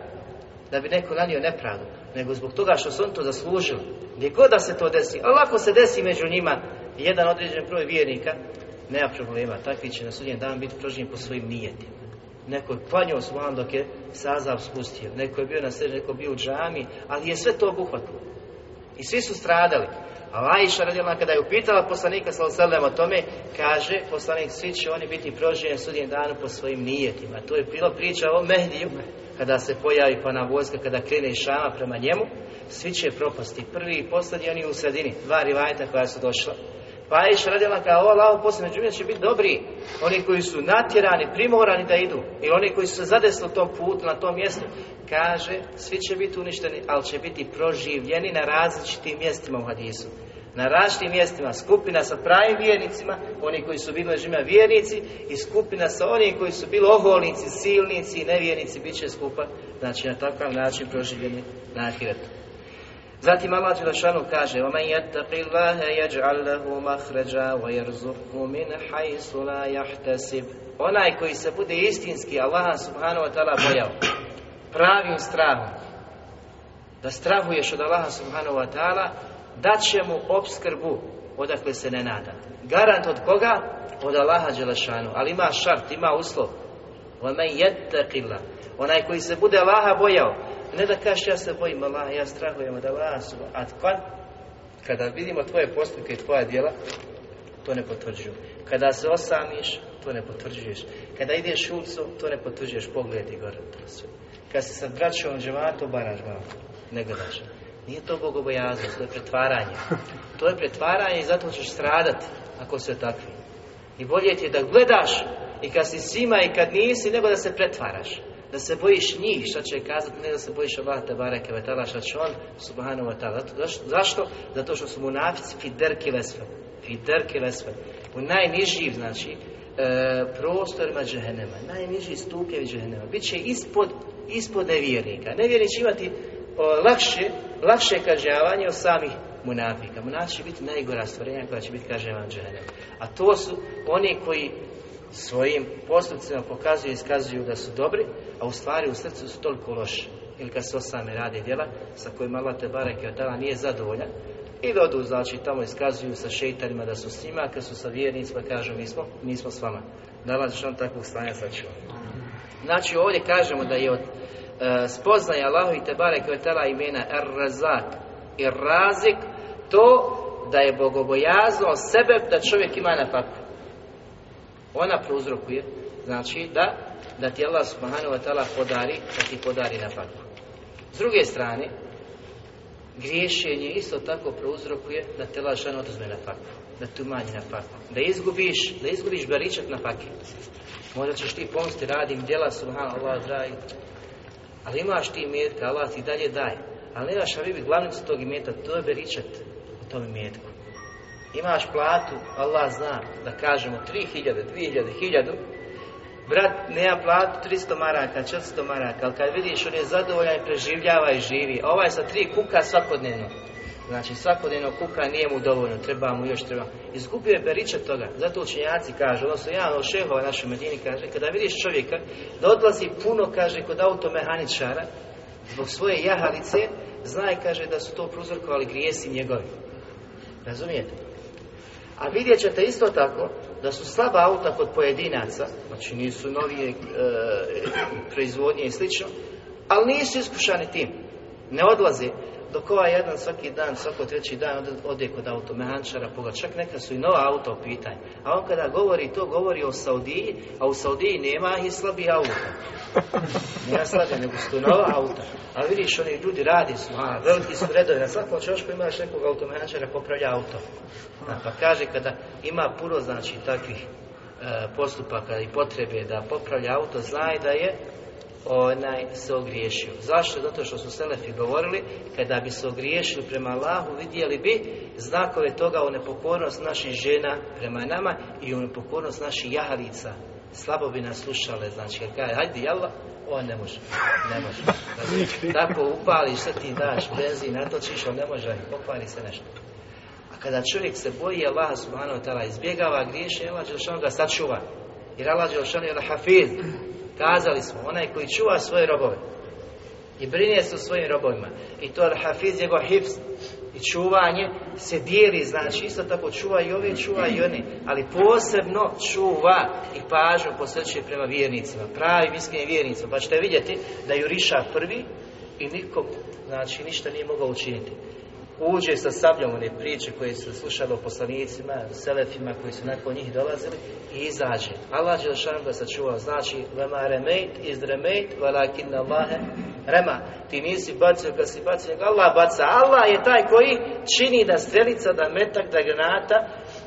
Da bi neko nanio nepravdu, nego zbog toga što su on to zaslužili. Gdje god da se to desi, ali ako se desi među njima jedan određen broj vjernika, nema problema, takvi će na sudnjem dan biti proživljeni po svojim nijetima. Neko je klanjao svan dok je sazav spustio, neko je bio na sređu, neko bio u džami, ali je sve to obuhvatilo. I svi su stradali. A Aisha radila kada je upitala poslanika sallallahu o tome, kaže poslanik svi će oni biti proživljeni sudnjem danu po svojim nijetima. To je bilo priča o Mehdiju, kada se pojavi pa na vojska, kada krene iz Šama prema njemu, svi će propasti. Prvi i posljednji oni u sredini, dva rivajta koja su došla. Pa Aisha radila kao lavo poslije među će biti dobri. Oni koji su natjerani, primorani da idu. Ili oni koji su se zadesli u tom putu, na tom mjestu. Kaže, svi će biti uništeni, ali će biti proživljeni na različitim mjestima u hadisu Na različitim mjestima, skupina sa pravim vjernicima, oni koji su bili među vjernici, i skupina sa onim koji su bili oholnici, silnici i nevjernici, bit će skupa, znači na takav način proživljeni na ahiretu. Zatim Allah Đelešanu kaže وَمَنْ يَتَّقِ اللَّهَ يَجْعَلْ لَهُ مَخْرَجًا وَيَرْزُقْهُ مِنْ حَيْثُ لَا يَحْتَسِبْ Onaj koji se bude istinski Allah subhanahu wa ta'ala bojao pravim strahom da strahuješ od Allaha subhanahu wa ta'ala dat će mu obskrbu odakle se ne nada. Garant od koga? Od Allaha Đelešanu. Ali ima šart, ima uslov. Onaj. Onaj koji se bude Allaha bojao. Ne da kažeš ja se bojim Allaha, ja strahujem od Allaha. A kad? Kada vidimo tvoje postupke i tvoja djela, to ne potvrđuju. Kada se osamiš, to ne potvrđuješ. Kada ideš u ulicu, to ne potvrđuješ. Pogledi gore. Kada se sa braćom džematu, baraš malo. Ne gledaš. Nije to bogobojaznost, to je pretvaranje. To je pretvaranje i zato ćeš stradati ako se takvi. I bolje ti je da gledaš i kad si svima i kad nisi, nego da se pretvaraš da se bojiš njih, šta će kazati, ne da se bojiš Allah te bareke ve ta'ala, šta će on, subhanahu wa ta'ala. Zašto? Zato što su munafici fiderki lesve. Fiderki lesve. U najnižim, znači, e, prostorima džehennema. Najniži stukevi džehennema. Biće ispod, ispod nevjernika. Nevjernik će imati lakše, lakše kažnjavanje od samih munafika. Munafici će biti najgora stvorenja koja će biti kažnjavan džehennema. A to su oni koji svojim postupcima pokazuju i iskazuju da su dobri, a u stvari u srcu su toliko loši. Ili kad se osame radi djela sa kojima Allah te bareke od nije zadovoljan, i odu, znači, tamo iskazuju sa šeitanima da su s njima, kad su sa vjernicima, kažu mi smo, mi smo s vama. Da Allah što takvog stanja sačuva. Znači, ovdje kažemo da je od e, spoznaja Allahu i Tebare Kvetala imena Er-Razak i Razik to da je bogobojazno sebe da čovjek ima na papu ona prouzrokuje, znači da, da ti Allah subhanahu wa ta'ala podari, da ti podari na faktu. S druge strane, griješenje isto tako prouzrokuje da te Allah oduzme na faktu, da ti umanji na faktu, da izgubiš, da izgubiš beričak na faktu. Možda ćeš ti pomosti, radim djela subhanahu Allah dragi, ali imaš ti imetka, Allah ti dalje daje. Ali nemaš avibi glavnicu tog imeta, to je beričat u tom imetku. Imaš platu, Allah zna, da kažemo 3000, 2000, 1000, brat nema platu 300 maraka, 400 maraka, ali kad vidiš on je zadovoljan i preživljava i živi, ovaj sa tri kuka svakodnevno, znači svakodnevno kuka nije mu dovoljno, treba mu još treba. Izgubio je beričat toga, zato učenjaci kažu, odnosno jedan od šehova našoj medini kaže, kada vidiš čovjeka da odlazi puno, kaže, kod automehaničara, zbog svoje jahalice, znaj, kaže, da su to pruzorkovali grijesi njegovi. Razumijete? A vidjet ćete isto tako da su slaba auta kod pojedinaca, znači nisu novije e, proizvodnje i slično, ali nisu iskušani tim. Ne odlaze. Dok ovaj jedan svaki dan, svako treći dan ode, ode kod automehančara, pogled, čak neka su i nova auto u pitanju. A on kada govori to, govori o Saudiji, a u Saudiji nema i slabih auta. (laughs) Nema slabih, nego su nova auta. A vidiš, oni ljudi radi su, a, veliki su redovi, na svakom čošku imaš nekog automehančara popravlja auto. A, pa kaže, kada ima puno, znači, takvih e, postupaka i potrebe da popravlja auto, znaj da je onaj se ogriješio. Zašto? Zato što su Selefi govorili, kada bi se ogriješili prema Allahu, vidjeli bi znakove toga o nepokornost naših žena prema nama i o nepokornost naših jahalica. Slabo bi nas slušale, znači, kad kaže, hajde, jalla, on ne može, ne može. Znači, tako upališ, sve ti daš benzin, natočiš, on ne može, pokvari se nešto. A kada čovjek se boji Allaha subhanahu wa ta'ala, izbjegava griješe, Allah Đelšanu ga sačuva. Jer Allah Đelšanu je hafiz, Kazali smo, onaj koji čuva svoje robove i brine se o svojim robovima i to al-hafiz jego hifz i čuvanje se dijeli, znači isto tako čuva i ove, čuva i oni, ali posebno čuva i pažnju posvećuje prema vjernicima, pravi iskrenim vjernicima, pa ćete vidjeti da juriša prvi i nikom, znači ništa nije mogao učiniti uđe sa sabljom one priče koje su slušali o poslanicima, selefima koji su nakon njih dolazili i izađe. Allah Đelšan ga sačuva, znači vema remejt iz remejt, valakin Allahe rema. Ti nisi bacio kad si bacio, Allah baca. Allah je taj koji čini da strelica, da metak, da granata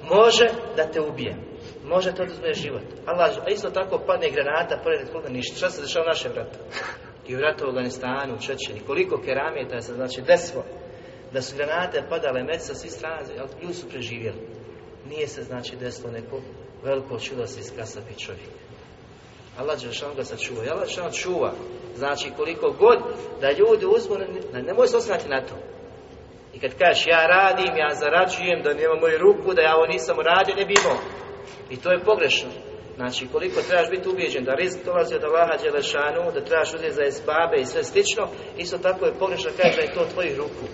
može da te ubije. Može to oduzme život. Allah, a isto tako padne granata, pored koga ništa. Šta se dešava u našem vratu? I u ratu u Afganistanu, u Čečeni. Koliko kerameta se znači desilo da su granate padale med sa svih strana, ali ljudi su preživjeli. Nije se znači desilo neko veliko čudo se iskasapi čovjek. Allah Đelšan ga sačuva. Allah Đelšan čuva. Znači koliko god da ljudi uzmu, ne, nemoj se osnati na to. I kad kažeš ja radim, ja zarađujem, da nema moju ruku, da ja ovo nisam uradio, ne bi. I to je pogrešno. Znači, koliko trebaš biti ubijeđen da rizik dolazi od Allaha Đelešanu, da trebaš uzeti za esbabe i sve slično, isto tako je pogrešno kaže da je to tvojih ruku.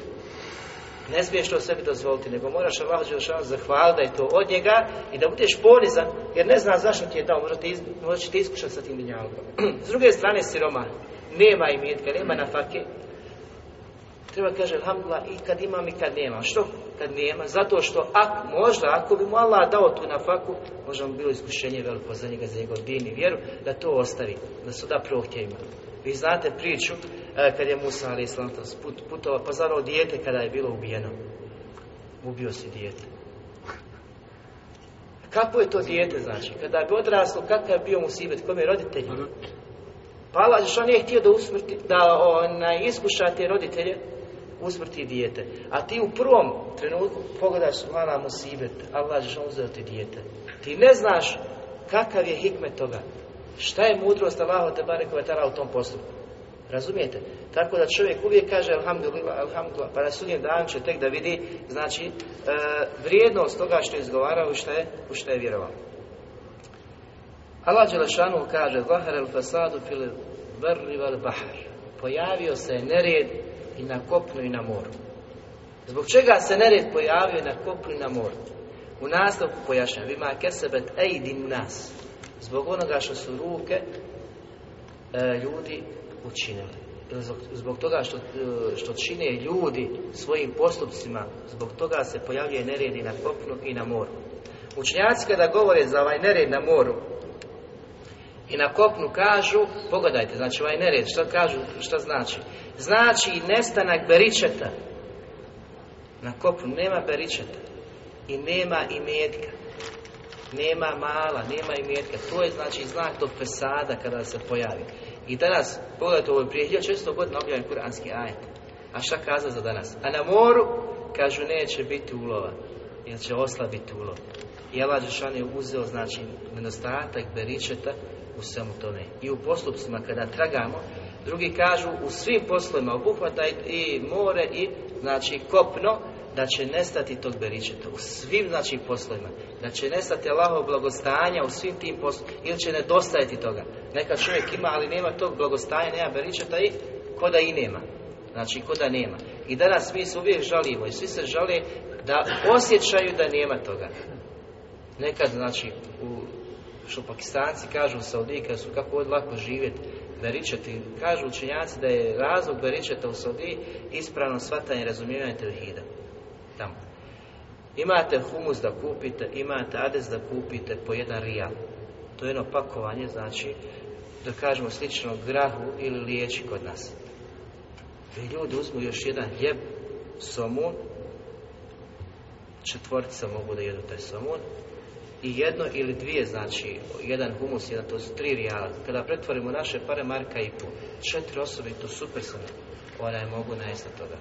Ne smiješ to sebi dozvoliti, nego moraš Allah Đelešanu zahvaliti da je to od njega i da budeš ponizan, jer ne zna zašto ti je dao, možda, ti, te iskušati sa tim dinjalkom. (clears throat) S druge strane siroma, nema imetka, nema nafake, treba kaže alhamdulillah i kad imam i kad nemam. Što kad nema? Zato što ako, možda ako bi mu Allah dao tu nafaku, možda mu bilo iskušenje veliko za njega, za njegov din i vjeru, da to ostavi, da su da prohtjevima. Vi znate priču e, kad je Musa ali islam put, putovao, pa zaro dijete kada je bilo ubijeno. Ubio si dijete. Kako je to dijete znači? Kada bi odraslo, kakav je bio musibet, kome je roditelj? Pa Allah nije htio da usmrti, da onaj, iskuša te roditelje, usmrti dijete. A ti u prvom trenutku pogledaš mala musibet, Allah što uzeo ti dijete. Ti ne znaš kakav je hikmet toga. Šta je mudrost Allaha te barek u tom postupku? Razumijete? Tako da čovjek uvijek kaže alhamdulillah, alhamdulillah, pa na sudnjem danu će tek da vidi, znači, e, vrijednost toga što je izgovarao i što je, u što je vjerovao. Allah Đelešanu kaže, Zahar el fasadu fil barri val bahar. Pojavio se nered i na kopnu i na moru. Zbog čega se nered pojavio na kopnu i na moru? U nastavku pojašnja, vima kesebet ejdin nas. Zbog onoga što su ruke e, ljudi učinili. Zbog, toga što, što čine ljudi svojim postupcima, zbog toga se pojavljuje nered i na kopnu i na moru. Učenjaci kada govore za ovaj nered na moru i na kopnu kažu, pogledajte, znači ovaj nered, što kažu, što znači? Znači nestanak beričeta. Na kopnu nema beričeta i nema i. Nema mala, nema i metka. To je znači znak tog pesada kada se pojavi. I danas, pogledajte, ovo je prije 1600 godina objavljen kuranski ajet. A šta kaza za danas? A na moru, kažu, neće biti ulova. Jer će oslabiti ulov. I Allah Žešan je uzeo, znači, nedostatak beričeta u svemu tome. I u postupcima kada tragamo, drugi kažu u svim poslovima obuhvata i more i znači kopno da će nestati tog beričeta u svim znači poslovima da će nestati Allahov blagostanja u svim tim poslovima ili će nedostajati toga. Neka čovjek ima ali nema tog blagostanja nema beričeta i ko da i nema. Znači ko da nema. I danas mi se uvijek žalimo i svi se žale da osjećaju da nema toga. Nekad znači u što pakistanci kažu u Saudiji su kako od lako živjeti beričeti, kažu učenjaci da je razlog beričeta u Saudi ispravno shvatanje i razumijevanje tevhida. Imate humus da kupite, imate ades da kupite po jedan rijal. To je jedno pakovanje, znači, da kažemo slično grahu ili liječi kod nas. I ljudi uzmu još jedan jeb, somun, četvorca mogu da jedu taj somun, i jedno ili dvije, znači, jedan humus, jedan, to su tri rijala. Kada pretvorimo naše pare, marka i pol, četiri osobe, to super sam, je mogu najesti toga.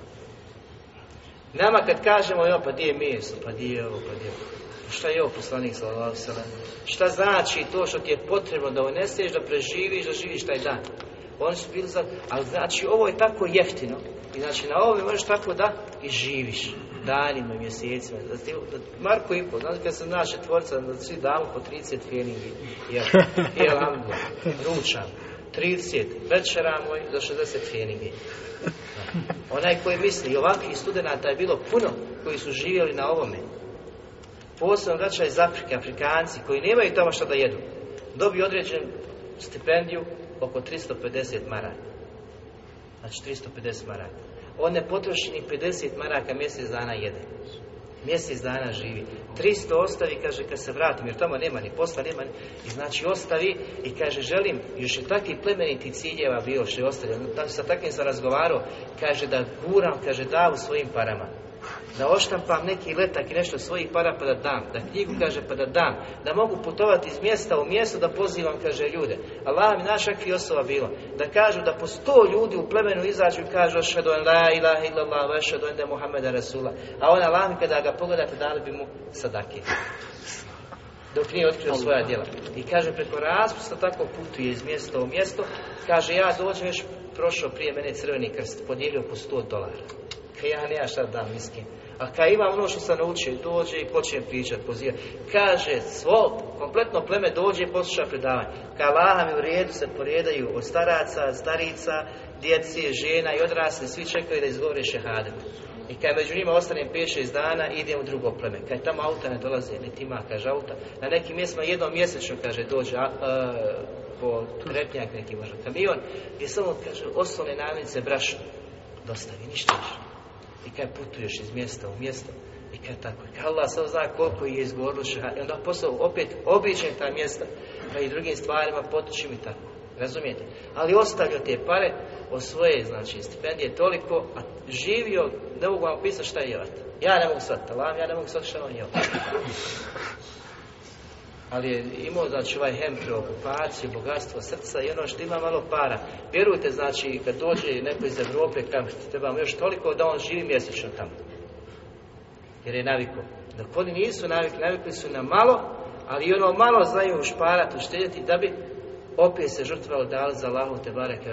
Nama kad kažemo, jo, pa di je meso, pa di je ovo, pa di je ovo. Šta je ovo poslanik sallallahu Šta znači to što ti je potrebno da uneseš, da preživiš, da živiš taj dan? Oni su bili za... Ali znači ovo je tako jeftino. I znači na ovome možeš tako da i živiš. Danima, mjesecima. Da, Marko i pol, znači kad sam naša tvorca, da svi damo po 30 feningi. Jel, jel, ručam. 30, večeramo do 60 feningi. Onaj koji misli, ovakvih studenta je bilo puno koji su živjeli na ovome. Posebno vraća iz Afrike, Afrikanci koji nemaju tamo što da jedu. Dobiju određenu stipendiju oko 350 maraka. Znači 350 maraka. On ne potroši ni 50 maraka mjesec dana jede. Mjesec dana živi. 300 ostavi, kaže, kad se vratim, jer tamo nema ni posla, nema ni... I znači ostavi i kaže, želim, još je takvi plemeniti ciljeva bio što je ostavio. Sa takvim sam razgovarao, kaže da guram, kaže, da u svojim parama da oštampam neki letak i nešto svojih para pa da dam, da knjigu kaže pa da dam, da mogu putovati iz mjesta u mjesto da pozivam kaže ljude. Allah mi naš kakvi osoba bilo, da kažu da po sto ljudi u plemenu izađu i kažu ašhadu an la ilaha illallah wa ašhadu Muhammeda Rasula. A on Allah mi kada ga pogledate dali bi mu sadake. Dok nije otkrio svoja djela. I kaže preko raspusta tako putuje iz mjesta u mjesto, kaže ja dođem još prošao prije mene crveni krst, podijelio po sto dolara. Kaj ja nema šta da mislim. A kad ima ono što sam naučio, dođe i počne pričat, poziva. Kaže, svo, kompletno pleme dođe i posluša predavanje. Kad Allah mi u redu se poredaju od staraca, starica, djeci, žena i odrasli, svi čekaju da izgovore šehade. I kad među njima ostane 5-6 dana, idem u drugo pleme. Kad tamo auta ne dolaze, niti ima, kaže auta. Na nekim mjestima jednom mjesečno, kaže, dođe a, po tretnjak neki možda kamion, i samo, kaže, osnovne namirnice brašno dostavi, ništa više. I kad putuješ iz mjesta u mjesto, i kad tako, kad Allah sam zna koliko je izgovorilo i onda posao opet običem ta mjesta, pa i drugim stvarima potučim i tako. Razumijete? Ali ostavio te pare o svoje, znači, stipendije toliko, a živio, ne mogu vam opisati šta je. Ja ne mogu talam, ja ne mogu shvatiti šta on je ali je imao znači ovaj hem preokupaciju, bogatstvo srca i ono što ima malo para. Vjerujte znači kad dođe neko iz Europe kam trebamo još toliko da on živi mjesečno tamo. Jer je naviko. Dok oni nisu navikli, navikli su na malo, ali ono malo znaju šparati, uštedjeti da bi opet se žrtvalo dali za Allahu te bareke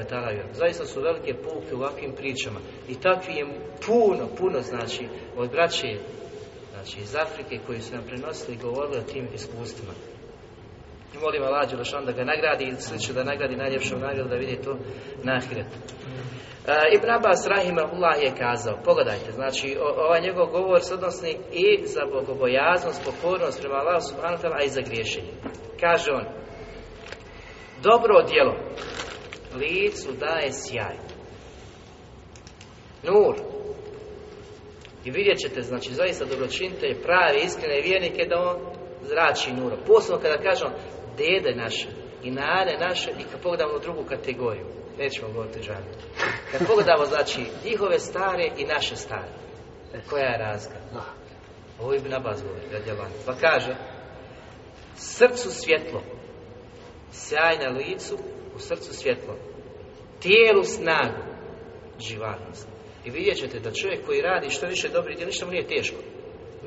Zaista su velike pouke u ovakvim pričama. I takvi je puno, puno znači od braće znači iz Afrike koji su nam prenosili i govorili o tim iskustvima. I molim Allah Đelešan da ga nagradi i slično da nagradi najljepšom nagradu da vidi to na ahiretu. Uh, Ibn Abbas Rahimahullah je kazao, pogledajte, znači ovaj njegov govor se odnosni i za bogobojaznost, pokornost prema Allah subhanahu a i za griješenje. Kaže on, dobro djelo licu daje sjaj. Nur. I vidjet ćete, znači, zaista dobročinite prave, iskrene vjernike da on zrači nuro. Posebno kada kažemo dede naše i nade naše i kad pogledamo drugu kategoriju, nećemo govoriti žalje. Kad pogledamo, znači, njihove stare i naše stare, koja je razlika? Ovo je Ibn Abbas govori, Pa kaže, srcu svjetlo, sjaj na licu, u srcu svjetlo, tijelu snagu, živahnost. I vidjet ćete da čovjek koji radi što više dobrih djela, ništa mu nije teško.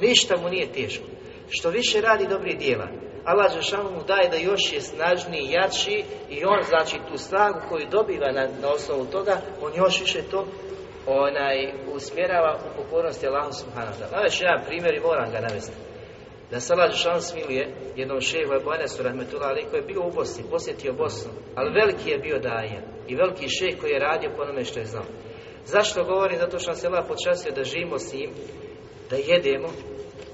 Ništa mu nije teško. Što više radi dobrih djela, Allah Žešanu mu daje da još je snažniji, jači i on znači tu snagu koju dobiva na, na osnovu toga, on još više to onaj usmjerava u pokornosti Allahu subhanahu wa ta'ala. jedan primjer i moram ga navesti. Da se Allah Žešanu smiluje jednom šehu Ebu Anesu Rahmetullah Ali koji je bio u Bosni, posjetio Bosnu, ali veliki je bio daja i veliki šeh koji je radio po onome što je znao. Zašto govorim? Zato što nam se Allah počastio da živimo s njim, da jedemo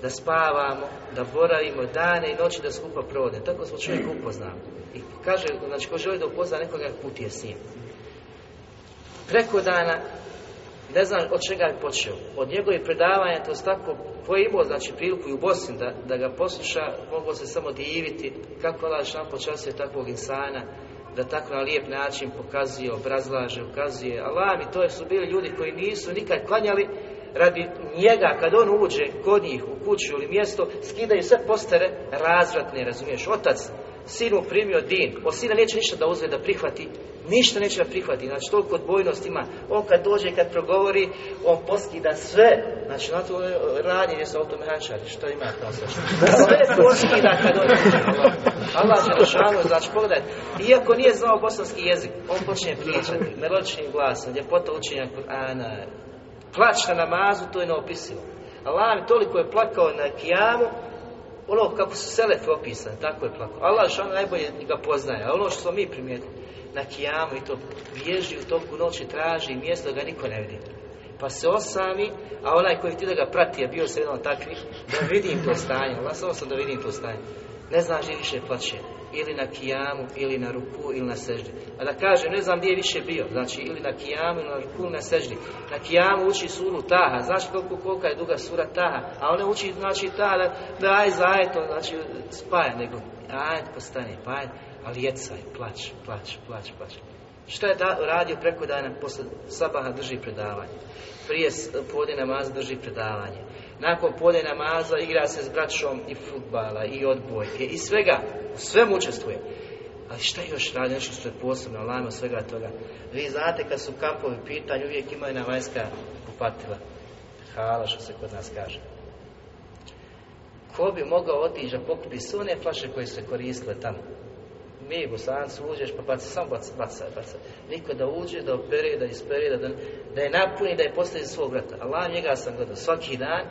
da spavamo, da boravimo dane i noći da skupa provodimo. Tako smo čovjek upoznali. I kaže, znači ko želi da upozna nekoga putuje s njim. Preko dana ne znam od čega je počeo. Od njegove predavanja, to tako, ko je imao, znači, priliku i u Bosni da, da ga posluša, moglo se samo diviti kako Allah šan počasuje takvog insana, da tako na lijep način pokazuje, obrazlaže, ukazuje. Allah mi to su bili ljudi koji nisu nikad klanjali radi njega, kad on uđe kod njih u kuću ili mjesto, skidaju sve postere razvratne, razumiješ, otac sinu primio din, od sina neće ništa da uzme da prihvati, ništa neće da prihvati, znači toliko odbojnost ima, on kad dođe, kad progovori, on poskida sve, znači na to radi gdje su automehaničari, što ima tamo sve, sve poskida kad on Allah došao, znači pogledaj, iako nije znao bosanski jezik, on počne pričati, melodičnim glasom, ljepota učenja Kur'ana, plać na namazu, to je neopisivo. Allah toliko je plakao na kijamu, ono kako su selefi opisani, tako je plako. Allah što najbolje ga poznaje, a ono što smo mi primijetili, na kijamu i to bježi u toku noći, traži mjesto ga niko ne vidi. Pa se osami, a onaj koji ti da ga prati, je bio se jedan takvih, da vidim to stanje, Allah samo sam da vidim to stanje. Ne znam gdje više plaće, ili na kijamu, ili na ruku, ili na seždi. A da kaže, ne znam gdje je više bio, znači ili na kijamu, ili na ruku, ili na seždi. Na kijamu uči suru Taha, znaš koliko, kolika je duga sura Taha, a ona uči, znači, Taha, da, da aj zajeto, znači, spaja, nego, ajet postane, pa ajet, ali jecaj, plać, plać, plać, plać. Šta je da, radio preko dana, posle sabaha drži predavanje. Prije podne namaza drži predavanje. Nakon podne namaza igra se s braćom i futbala i odbojke i svega. U svemu učestvuje. Ali šta još radi nešto što je posebno, lajmo svega toga. Vi znate kad su kampovi pitanju, uvijek imaju na vanjska kupatila. Hala što se kod nas kaže. Ko bi mogao otići da pokupi sve one flaše koje se koristile tamo? Mi bosanci uđeš pa baci, samo baca, baca, baca. Niko da uđe, da opere, da ispere, da, da je napuni, da je postavi svog brata. Allah njega sam gledao svaki dan,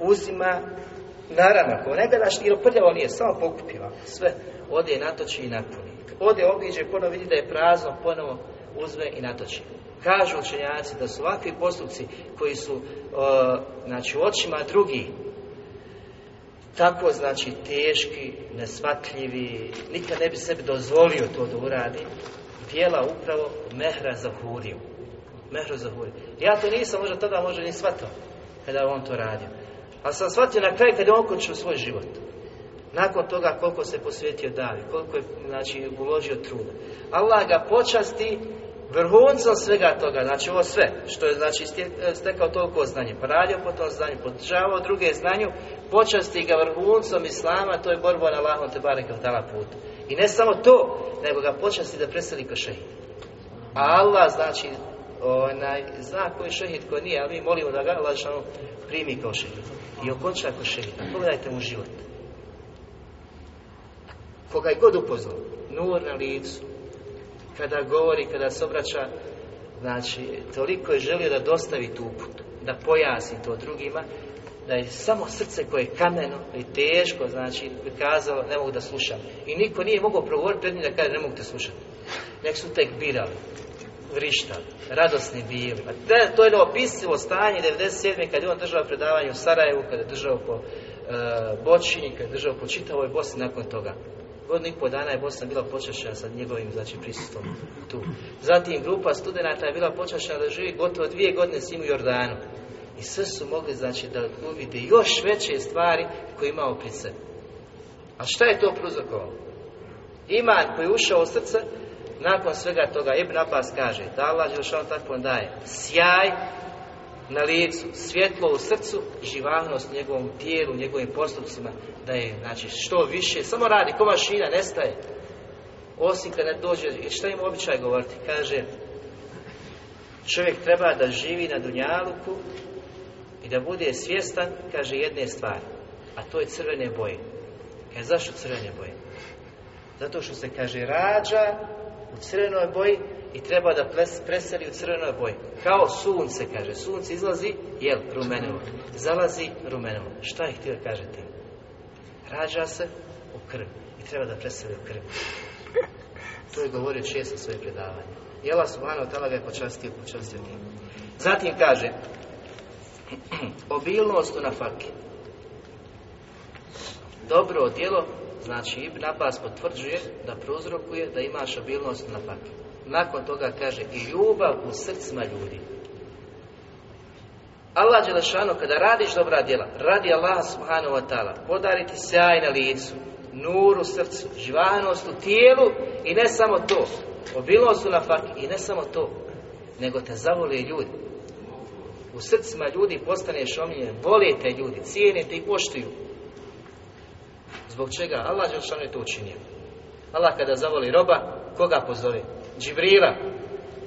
uzima, naravno, ako ne gledaš, jer prljavo nije, samo pokupiva, sve, ode i natoči i napuni. Ode, obiđe, ponovo vidi da je prazno, ponovo uzme i natoči. Kažu učenjaci da su ovakvi postupci koji su, uh, znači, u očima drugih, tako znači teški, nesvatljivi, nikad ne bi sebi dozvolio to da uradi, dijela upravo mehra za huriju. Mehra za huriju. Ja to nisam možda tada možda ni shvatao kada on to radio. Ali sam shvatio na kraju kada je okončio svoj život. Nakon toga koliko se posvetio davi, koliko je znači, uložio truda. Allah ga počasti vrhuncom svega toga, znači ovo sve, što je znači stekao toliko znanje, pa radio po tom znanju, podržavao druge znanju, počasti ga vrhuncom Islama, to je borba na Allahom te barek dala put. I ne samo to, nego ga počasti da preseli ko šehid. A Allah znači, onaj, zna koji je šehid, ko nije, a mi molimo da ga Allah primi kao šehid. I okonča ko šehid. Pogledajte mu život. Koga je god upoznao, nur na licu, kada govori, kada se obraća, znači, toliko je želio da dostavi tu uput, da pojasni to drugima, da je samo srce koje je kameno i teško, znači, kazalo, ne mogu da slušam. I niko nije mogao progovoriti pred njim da kaže, ne mogu te slušati. Nek su tek birali, vrištali, radosni bili. A to je neopisivo stanje 97. kad je on držao predavanje u Sarajevu, kada je držao po uh, Bočini, kada je držao po čitavoj Bosni nakon toga. Godinu i pol dana je Bosna bila počašena sa njegovim znači, prisustvom tu. Zatim grupa studenata je bila počašena da živi gotovo dvije godine s njim u Jordanu. I sve su mogli znači da uvide još veće stvari koje imao pri sebi. A šta je to prouzrokovalo? Iman koji je ušao u srce, nakon svega toga Ibn Abbas kaže da Allah Đelšan tako daje sjaj na licu, svjetlo u srcu, živahnost njegovom tijelu, njegovim postupcima, da je, znači, što više, samo radi, ko mašina, nestaje. Osim kada ne dođe, i šta ima običaj govoriti? Kaže, čovjek treba da živi na Dunjaluku i da bude svjestan, kaže, jedne stvari, a to je crvene boje. Kaže, zašto crvene boje? Zato što se, kaže, rađa u crvenoj boji i treba da preseli u crvenoj boji. Kao sunce, kaže. Sunce izlazi, jel, rumenilo. Zalazi rumenilo. Šta je htio kaže ti? Rađa se u krv i treba da preseli u krv. (laughs) To je govorio često svoje predavanje. I Allah subhanahu wa ta'ala ga je počastio, počastio tim. Zatim kaže, (clears throat) obilnost u nafaki. dobro djelo, znači Ibn Abbas potvrđuje da prouzrokuje da imaš obilnost na fakir. Nakon toga kaže i ljubav u srcima ljudi. Allah Đelešano, kada radiš dobra djela, radi Allah subhanahu wa ta'ala, podari ti sjaj na licu, nur u srcu, živanost u tijelu i ne samo to, obilnost u nafaki i ne samo to, nego te zavole ljudi. U srcima ljudi postaneš omiljen, vole te ljudi, cijene te i poštuju. Zbog čega? Allah Đelešano je to učinio. Allah kada zavoli roba, koga pozove? Džibrila.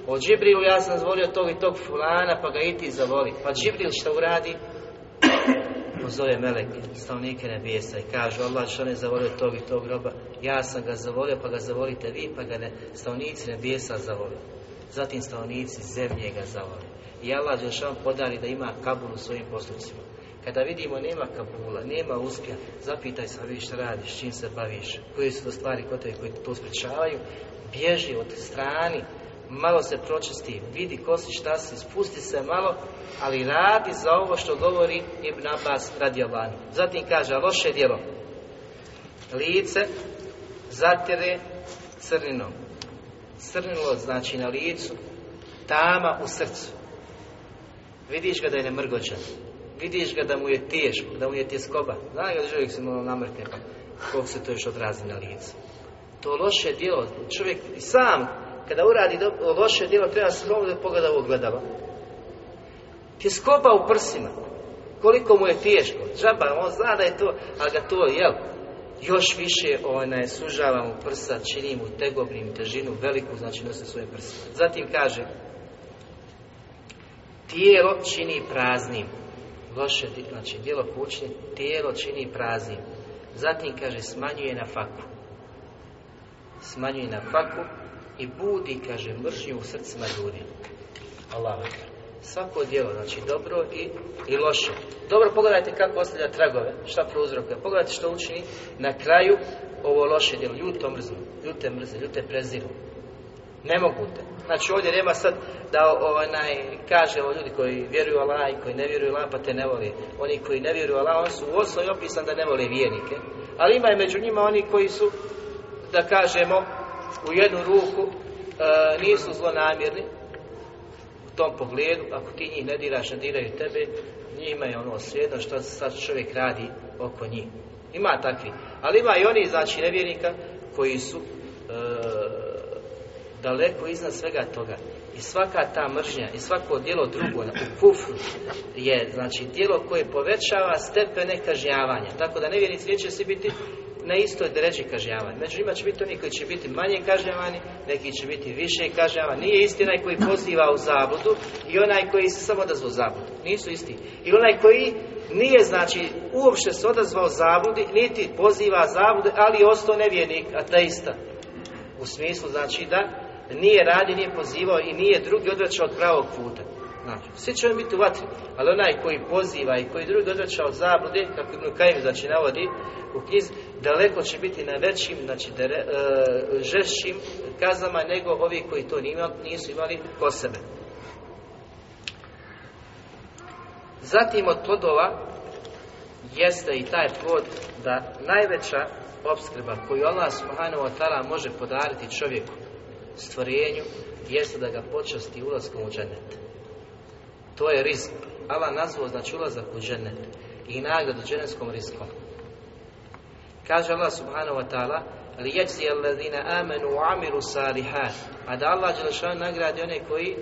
O Džibrilu ja sam zvolio tog i tog fulana, pa ga i ti zavoli. Pa Džibril što uradi? (coughs) Pozove meleke, stavnike nebesa i kažu Allah što ne zavolio tog i tog roba. Ja sam ga zavolio, pa ga zavolite vi, pa ga ne, stavnici nebesa zavoli. Zatim stavnici zemlje ga zavoli. I Allah Đelšan podari da ima kabul u svojim postupcima. Kada vidimo nema kabula, nema uspjeha, zapitaj se, vi šta radiš, čim se baviš, koje su to stvari kod tebe koji to sprečavaju, bježi od strani, malo se pročisti, vidi ko si, šta si, spusti se malo, ali radi za ovo što govori Ibn Abbas radi Allahom. Zatim kaže, loše djelo, lice zatire crninom. Crnilo znači na licu, tama u srcu. Vidiš ga da je nemrgođan, vidiš ga da mu je teško, da mu je tjeskoba. Zna ga se malo pa koliko se to još odrazi na licu. To loše djelo, čovjek i sam kada uradi do, loše djelo, treba se da pogleda u ogledalo. Tjeskoba u prsima, koliko mu je teško, džaba, on zna da je to, ali ga to, jel, još više onaj, sužava mu prsa, čini mu tegobnim težinu, veliku, znači nosi svoje prsa. Zatim kaže, tijelo čini praznim, loše, znači djelo kućne, tijelo čini praznim. Zatim kaže, smanjuje na faku. Smanjuje na faku i budi, kaže, mržnju u srcima ljudi. Allah Svako djelo, znači dobro i, i loše. Dobro, pogledajte kako ostavlja tragove, šta prouzrokuje. Pogledajte što učini na kraju ovo loše djelo. Ljuto mrznu, ljute mrze, ljute preziru. Ne mogu te. Znači ovdje nema sad da onaj, kaže o ljudi koji vjeruju Allah i koji ne vjeruju Allah pa te ne voli. Oni koji ne vjeruju Allah, oni su u osnovi opisan da ne vole vjernike. Ali ima i među njima oni koji su, da kažemo, u jednu ruku e, nisu zlonamjerni u tom pogledu, ako ti njih ne diraš, ne diraju tebe, njima je ono slijedno što sad čovjek radi oko njih. Ima takvi. Ali ima i oni, znači, nevjernika koji su e, daleko iznad svega toga. I svaka ta mržnja i svako djelo drugo u kufru je znači djelo koje povećava stepene kažnjavanja. Tako da nevjernici neće svi biti na istoj dređi kažnjavanja. Među njima će biti oni koji će biti manje kažnjavani, neki će biti više kažnjavani. Nije isti onaj koji poziva u zabudu i onaj koji se samo odazvao zabudu. Nisu isti. I onaj koji nije, znači, uopšte se odazvao zabudi, niti poziva zabudu, ali je ostao nevjernik, ateista. U smislu, znači, da nije radi, nije pozivao i nije drugi odvraćao od pravog puta. Znači, svi će biti u vatri, ali onaj koji poziva i koji drugi odvraća od zablude, kako Ibn Kajim znači navodi u knjizi, daleko će biti na većim, znači dere, e, žešćim kazama nego ovi koji to nisu imali ko sebe. Zatim od plodova jeste i taj plod da najveća obskrba koju Allah subhanahu wa ta'ala može podariti čovjeku stvorenju jeste da ga počasti ulaskom u džennet. To je rizik. Allah nazvao znači ulazak u džennet i nagradu džennetskom riskom. Kaže Allah subhanahu wa ta'ala li yajzi alladhina amanu wa amilu salihat. A da Allah dželle nagradi one koji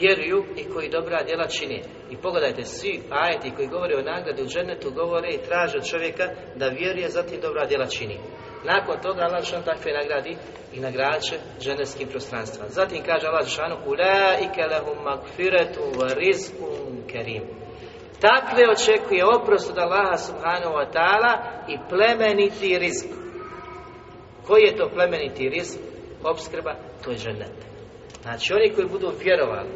vjeruju i koji dobra djela čine. I pogledajte, svi ajeti koji govore o nagradi u džennetu govore i traže od čovjeka da vjeruje, zatim dobra djela čini. Nakon toga Allah šan takve nagradi i nagraće dženevskim prostranstvima. Zatim kaže Allah šanu Ulaike lahum magfiretu wa rizkum kerim. Takve očekuje oprost od Allaha subhanahu wa ta'ala i plemeniti rizik. Koji je to plemeniti rizik? Obskrba, to je džennet. Znači oni koji budu vjerovali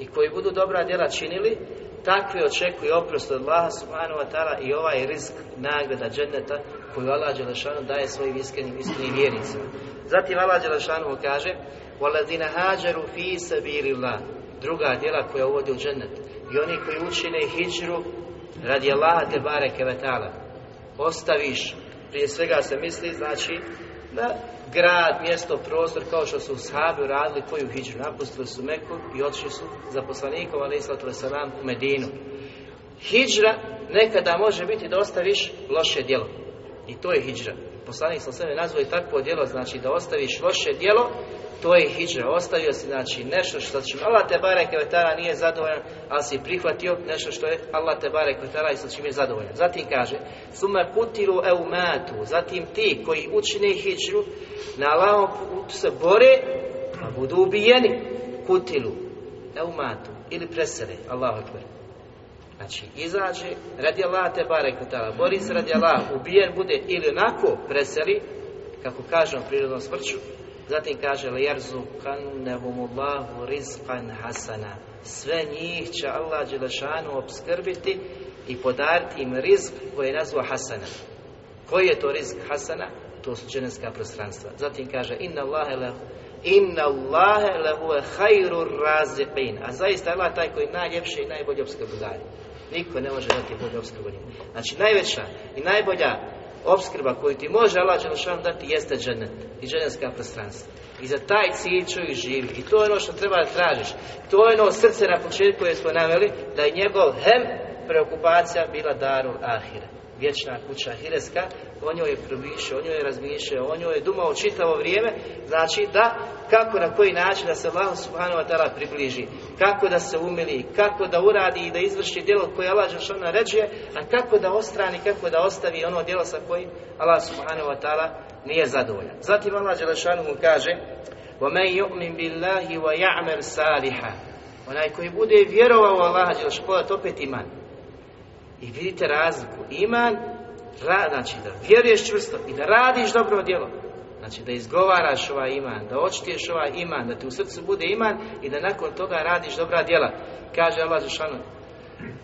i koji budu dobra djela činili, takvi očekuje oprost od Allaha subhanahu wa ta'ala i ovaj rizik nagrada dženneta koju Allah Đelešanu daje svojim iskrenim iskrenim vjernicima. Zatim Allah Đelešanu kaže وَالَّذِينَ هَاجَرُوا فِي سَبِيلِ اللَّهِ Druga djela koja uvodi u džennet. i oni koji učine hijđru radi Allaha te bareke ve ta'ala. ostaviš, prije svega se misli, znači, na grad, mjesto, prostor, kao što su sahabi radili koju hijđu, napustili su Meku i otišli su za poslanikom, ali islatu u Medinu. Hidžra nekada može biti da ostaviš loše djelo. I to je hidžra. Poslanik sam sebe nazvao i takvo djelo, znači da ostaviš loše djelo, to je hijđra. Ostavio si znači nešto što će Allah te bare kvetara nije zadovoljan, ali si prihvatio nešto što je Allah te bare kvetara i sa čim je zadovoljan. Zatim kaže, sume putilu eumatu, zatim ti koji učine hijđru, na Allahom putu se bore, a budu ubijeni. Kutilu, eumatu, ili presele, Allahu akbar. Znači, izađe radi Allah te bare kvetara, bori se radi Allah, ubijen bude ili onako preseli, kako kažemo prirodnom smrću, Zatim kaže Lejerzu rizqan hasana. Sve njih će Allah Đelešanu obskrbiti i podariti im rizk koji je nazvao hasana. Koji je to rizk hasana? To su dženevska prostranstva. Zatim kaže Inna Allahe lehu Inna Allahe lehu hajru A zaista Allah taj koji je najljepši i najbolje obskrbljari Niko ne može dati bolje obskrbu Znači najveća i najbolja obskrba koju ti može Allah Đelešanu dati jeste dženeta i dženetska prostranstva. I za taj cilj čovjek živi. I to je ono što treba da tražiš. To je ono srce na početku koje smo naveli, da je njegov hem preokupacija bila daru ahire vječna kuća Hireska, o njoj je promišljao, o njoj je razmišljao, o njoj je dumao čitavo vrijeme, znači da kako na koji način da se Allah subhanahu wa ta'ala približi, kako da se umili, kako da uradi i da izvrši djelo koje Allah Žešan naređuje, a kako da ostrani, kako da ostavi ono djelo sa kojim Allah subhanahu wa ta'ala nije zadovoljan. Zatim Allah Žešanu mu kaže وَمَنْ يُؤْمِنْ بِاللَّهِ وَيَعْمَرْ سَالِحًا Onaj koji bude vjerovao u Allaha Đelešanu, to opet iman. I vidite razliku. Iman, znači da vjeruješ čvrsto i da radiš dobro djelo. Znači da izgovaraš ovaj iman, da očitiješ ovaj iman, da ti u srcu bude iman i da nakon toga radiš dobra djela. Kaže Allah Žešanu,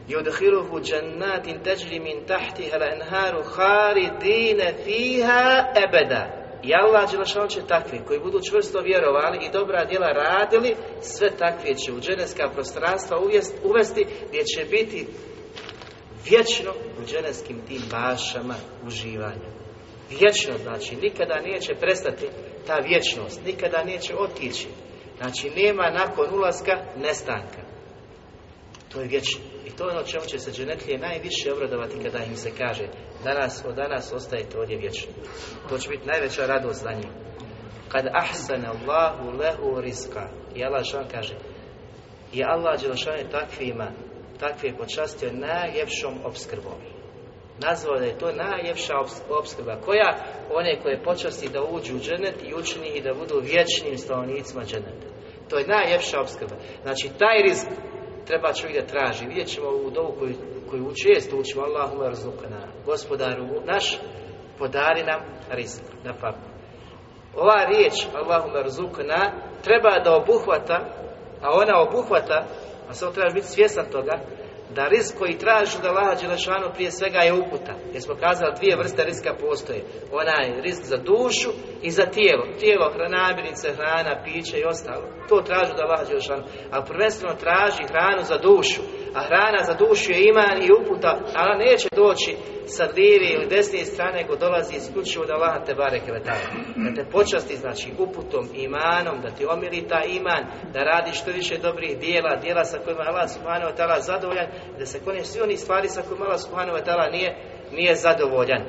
يُدْخِلُهُ جَنَّاتٍ تَجْرِ مِنْ تَحْتِهَا الْأَنْهَارُ خَارِدِينَ فِيهَا ebeda. I Allah Đelešan će takvi koji budu čvrsto vjerovali i dobra djela radili, sve takve će u dženevska prostranstva uvesti gdje će biti vječno u dženevskim tim bašama uživanja. Vječno znači, nikada neće prestati ta vječnost, nikada neće otići. Znači, nema nakon ulaska nestanka. To je vječno. I to je ono čemu će se dženetlije najviše obradovati kada im se kaže danas, od danas ostajete ovdje vječno. To će biti najveća radost za njih. Kad ahsana Allahu lehu riska. I Allah kaže i Allah Đelšan takvima takve počastio najljepšom opskrbom. Nazvao da je to najljepša opskrba. Koja? One koje počasti da uđu u dženet i učini i da budu vječnim stanovnicima dženeta. To je najljepša opskrba. Znači, taj rizik treba čovjek da traži. Vidjet ćemo u dovu koju, koju često učimo Allahumma razlukana. Gospodaru naš, podari nam rizik na faku. Ova riječ Allahumma razlukana treba da obuhvata, a ona obuhvata a samo trebaš biti svjestan toga da risk koji tražiš da Allaha Đelešanu prije svega je uputa. Jer smo kazali dvije vrste riska postoje. Onaj risk za dušu i za tijelo. Tijelo, namirnice, hrana, piće i ostalo. To traži da Allaha Đelešanu. A prvenstveno traži hranu za dušu. A hrana za dušu je iman i uputa, ali neće doći sa lijeve ili desne strane, nego dolazi isključivo da Allaha te bare Da te počasti, znači, uputom, imanom, da ti omiri ta iman, da radiš što više dobrih dijela, dijela sa kojima Allah subhanahu wa ta'ala zadovoljan, da se koneš svi oni stvari sa kojima Allah subhanahu wa ta'ala nije, nije zadovoljan.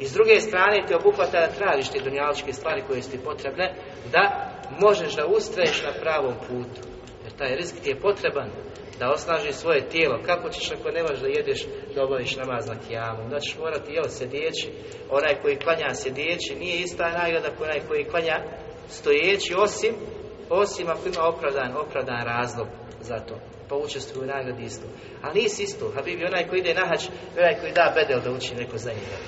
I s druge strane ti obuhvata da tražiš te dunjaličke stvari koje su ti potrebne, da možeš da ustraješ na pravom putu. Jer taj rizik ti je potreban da osnaži svoje tijelo. Kako ćeš ako ne da jedeš da obaviš namaz na kijamu? Da ćeš morati jel sjedeći. Onaj koji klanja sjedeći nije ista nagrada kao onaj koji klanja stojeći osim osim ako ima opravdan, opravdan razlog za to pa učestvuju u nagradi isto. Ali nisi isto, Habibi, onaj koji ide na hač, onaj koji da bedel da uči neko za njega.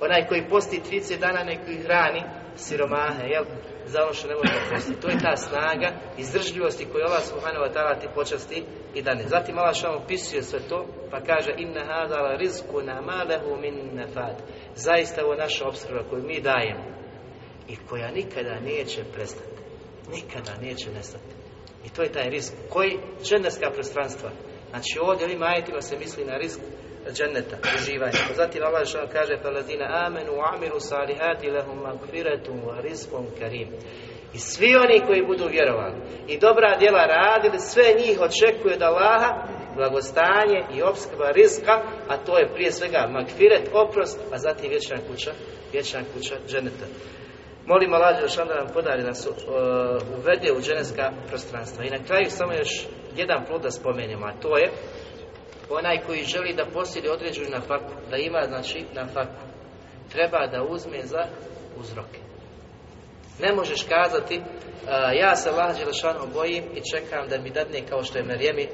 Onaj koji posti 30 dana neki hrani siromahe, jel? Za ono što ne može posti. To je ta snaga izdržljivosti koju Allah subhanahu wa ta'ala ti počasti i dane. Zatim Allah što opisuje sve to, pa kaže inna hadala rizku na malehu min nefad. Zaista ovo naša obskrba koju mi dajemo i koja nikada neće prestati. Nikada neće nestati. I to je taj risk. Koji? Dženevska prostranstva. Znači ovdje ovim ajetima se misli na risk dženneta, uživanja. Zatim Allah što kaže Falazina amenu amiru salihati lehum magfiretum wa rizkom karim. I svi oni koji budu vjerovali i dobra djela radili, sve njih očekuje da Allaha blagostanje i opskrba rizka, a to je prije svega magfiret, oprost, a zatim vječna kuća, vječna kuća dženeta. Molim Allah da nam podari da su uh, uvede u dženevska prostranstva. I na kraju samo još jedan plod da spomenemo, a to je onaj koji želi da posjedi određenu na faku, da ima znači na faku, treba da uzme za uzroke. Ne možeš kazati uh, ja se Allah Đelešanu bojim i čekam da mi dadne kao što je Merijemi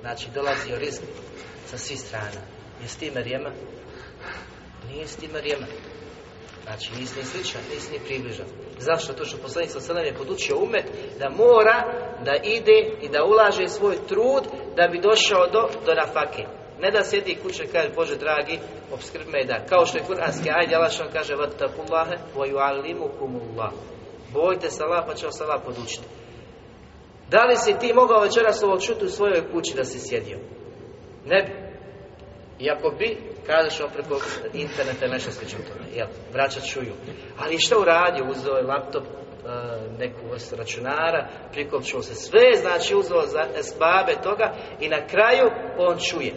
znači dolazio rizik sa svih strana. Jesi ti Merijema? Nije ti Merijema. Znači nisi ni sličan, nisi ni približan. Zašto? To što poslanik sa selem je podučio umet da mora da ide i da ulaže svoj trud da bi došao do, do nafake. Ne da sjedi kuće kaže Bože dragi, obskrb me da. Kao što je kuranski ajde, Allah što kaže Vattakullahe wa. Bojte se Allah pa će vas Allah podučiti. Da li si ti mogao večeras ovog čuti u svojoj kući da si sjedio? Ne bi. I ako bi, kažeš on preko interneta nešto slično tome, jel, vraćat čuju. Ali što uradio? Uzeo je laptop, neku vrstu računara, prikopčuo se sve, znači uzeo za esbabe toga i na kraju on čuje.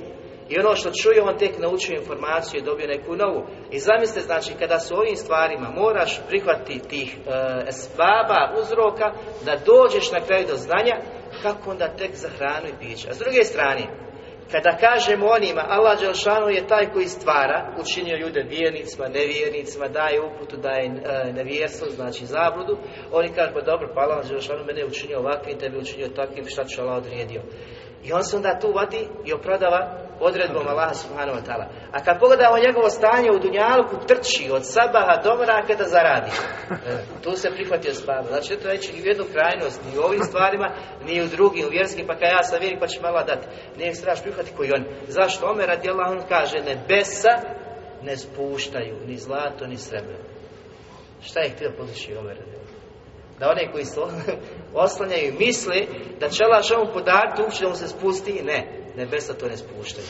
I ono što čuje, on tek naučio informaciju i dobio neku novu. I zamislite, znači, kada su ovim stvarima moraš prihvatiti tih e, esbaba, uzroka, da dođeš na kraju do znanja, kako onda tek za hranu i piće. A s druge strane, kada kažemo onima, Allah Đelšanu je taj koji stvara, učinio ljude vjernicima, nevjernicima, daje uputu, daje e, nevjerstvo, znači zabludu, oni kažu, pa dobro, pa Allah Đelšanu mene je učinio ovakvim, tebi učinio takvim, šta će Allah odredio. I on se onda tu vadi i opravdava odredbom Allaha subhanahu wa ta'ala. A kad pogledamo njegovo stanje u Dunjalku, trči od sabaha do mraka da zaradi. E, tu se prihvatio spava. Znači, treba reći ni u jednu krajnost, ni u ovim stvarima, ni u drugim, u vjerskim, pa kad ja sam vjerik, pa će malo dati. Nije se trebaš prihvatiti koji on. Zašto? Omer radi Allah, on kaže, nebesa ne spuštaju ni zlato, ni srebro. Šta je htio postići Omer radi da one koji se (laughs) oslanjaju i misle da će što mu podariti, uopće da mu se spusti, ne, nebesa to ne spuštaju.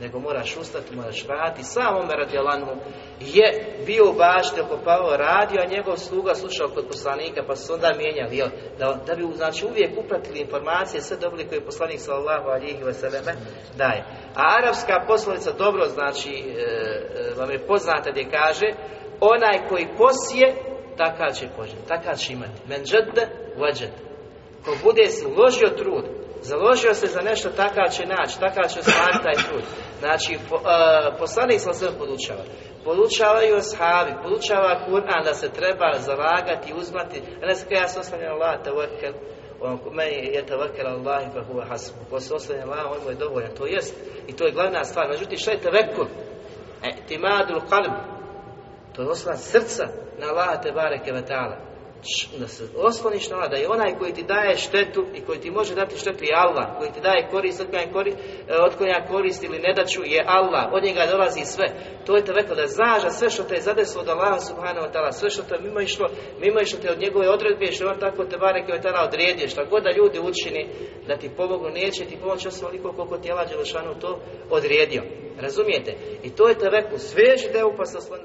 Nego moraš ustati, moraš raditi. Sam Omer radijalanu je bio u bašti okopavao radio, a njegov sluga slušao kod poslanika, pa su onda mijenjali, jel? Da, da bi znači, uvijek upratili informacije, sve dobili koje je poslanik sallallahu alihi vseleme daje. A arapska poslovica dobro znači, e, e, vam je poznata gdje kaže, onaj koji posije, takav će požeti, takav će imati. Men džedde, vađed. Ko bude uložio trud, založio se za nešto, takav će naći, takav će ostvariti taj trud. Znači, po, uh, poslanik sam sve podučava. Podučavaju ashabi, podučava Kur'an da se treba zalagati, uzmati. A ne se ja sam oslanjen Allah, tawakkel, on meni je tawakkel Allah i fa huwa hasbu. Ko se Allah, on mu je dovoljan. To jest, i to je glavna stvar. Međutim, šta je tawakkel? E, timadul qalb. To je oslan srca na Allah te bareke ve ta'ala da se osloniš na Allah, da je onaj koji ti daje štetu i koji ti može dati štetu je Allah, koji ti daje korist, otklanja korist, otklanja korist ili nedaću je Allah, od njega dolazi sve. To je te rekao da znaš da sve što te je zadesilo od Allaha subhanahu wa ta'ala, sve što te mimo išlo, mimo išlo te od njegove odredbe, što on tako te bareke ve ta'ala odredio, šta god da ljudi učini da ti pomogu, neće ti pomoći osim oliko koliko ti je Allah to odredio. Razumijete? I to je te rekao, sveži deo pa se osloni.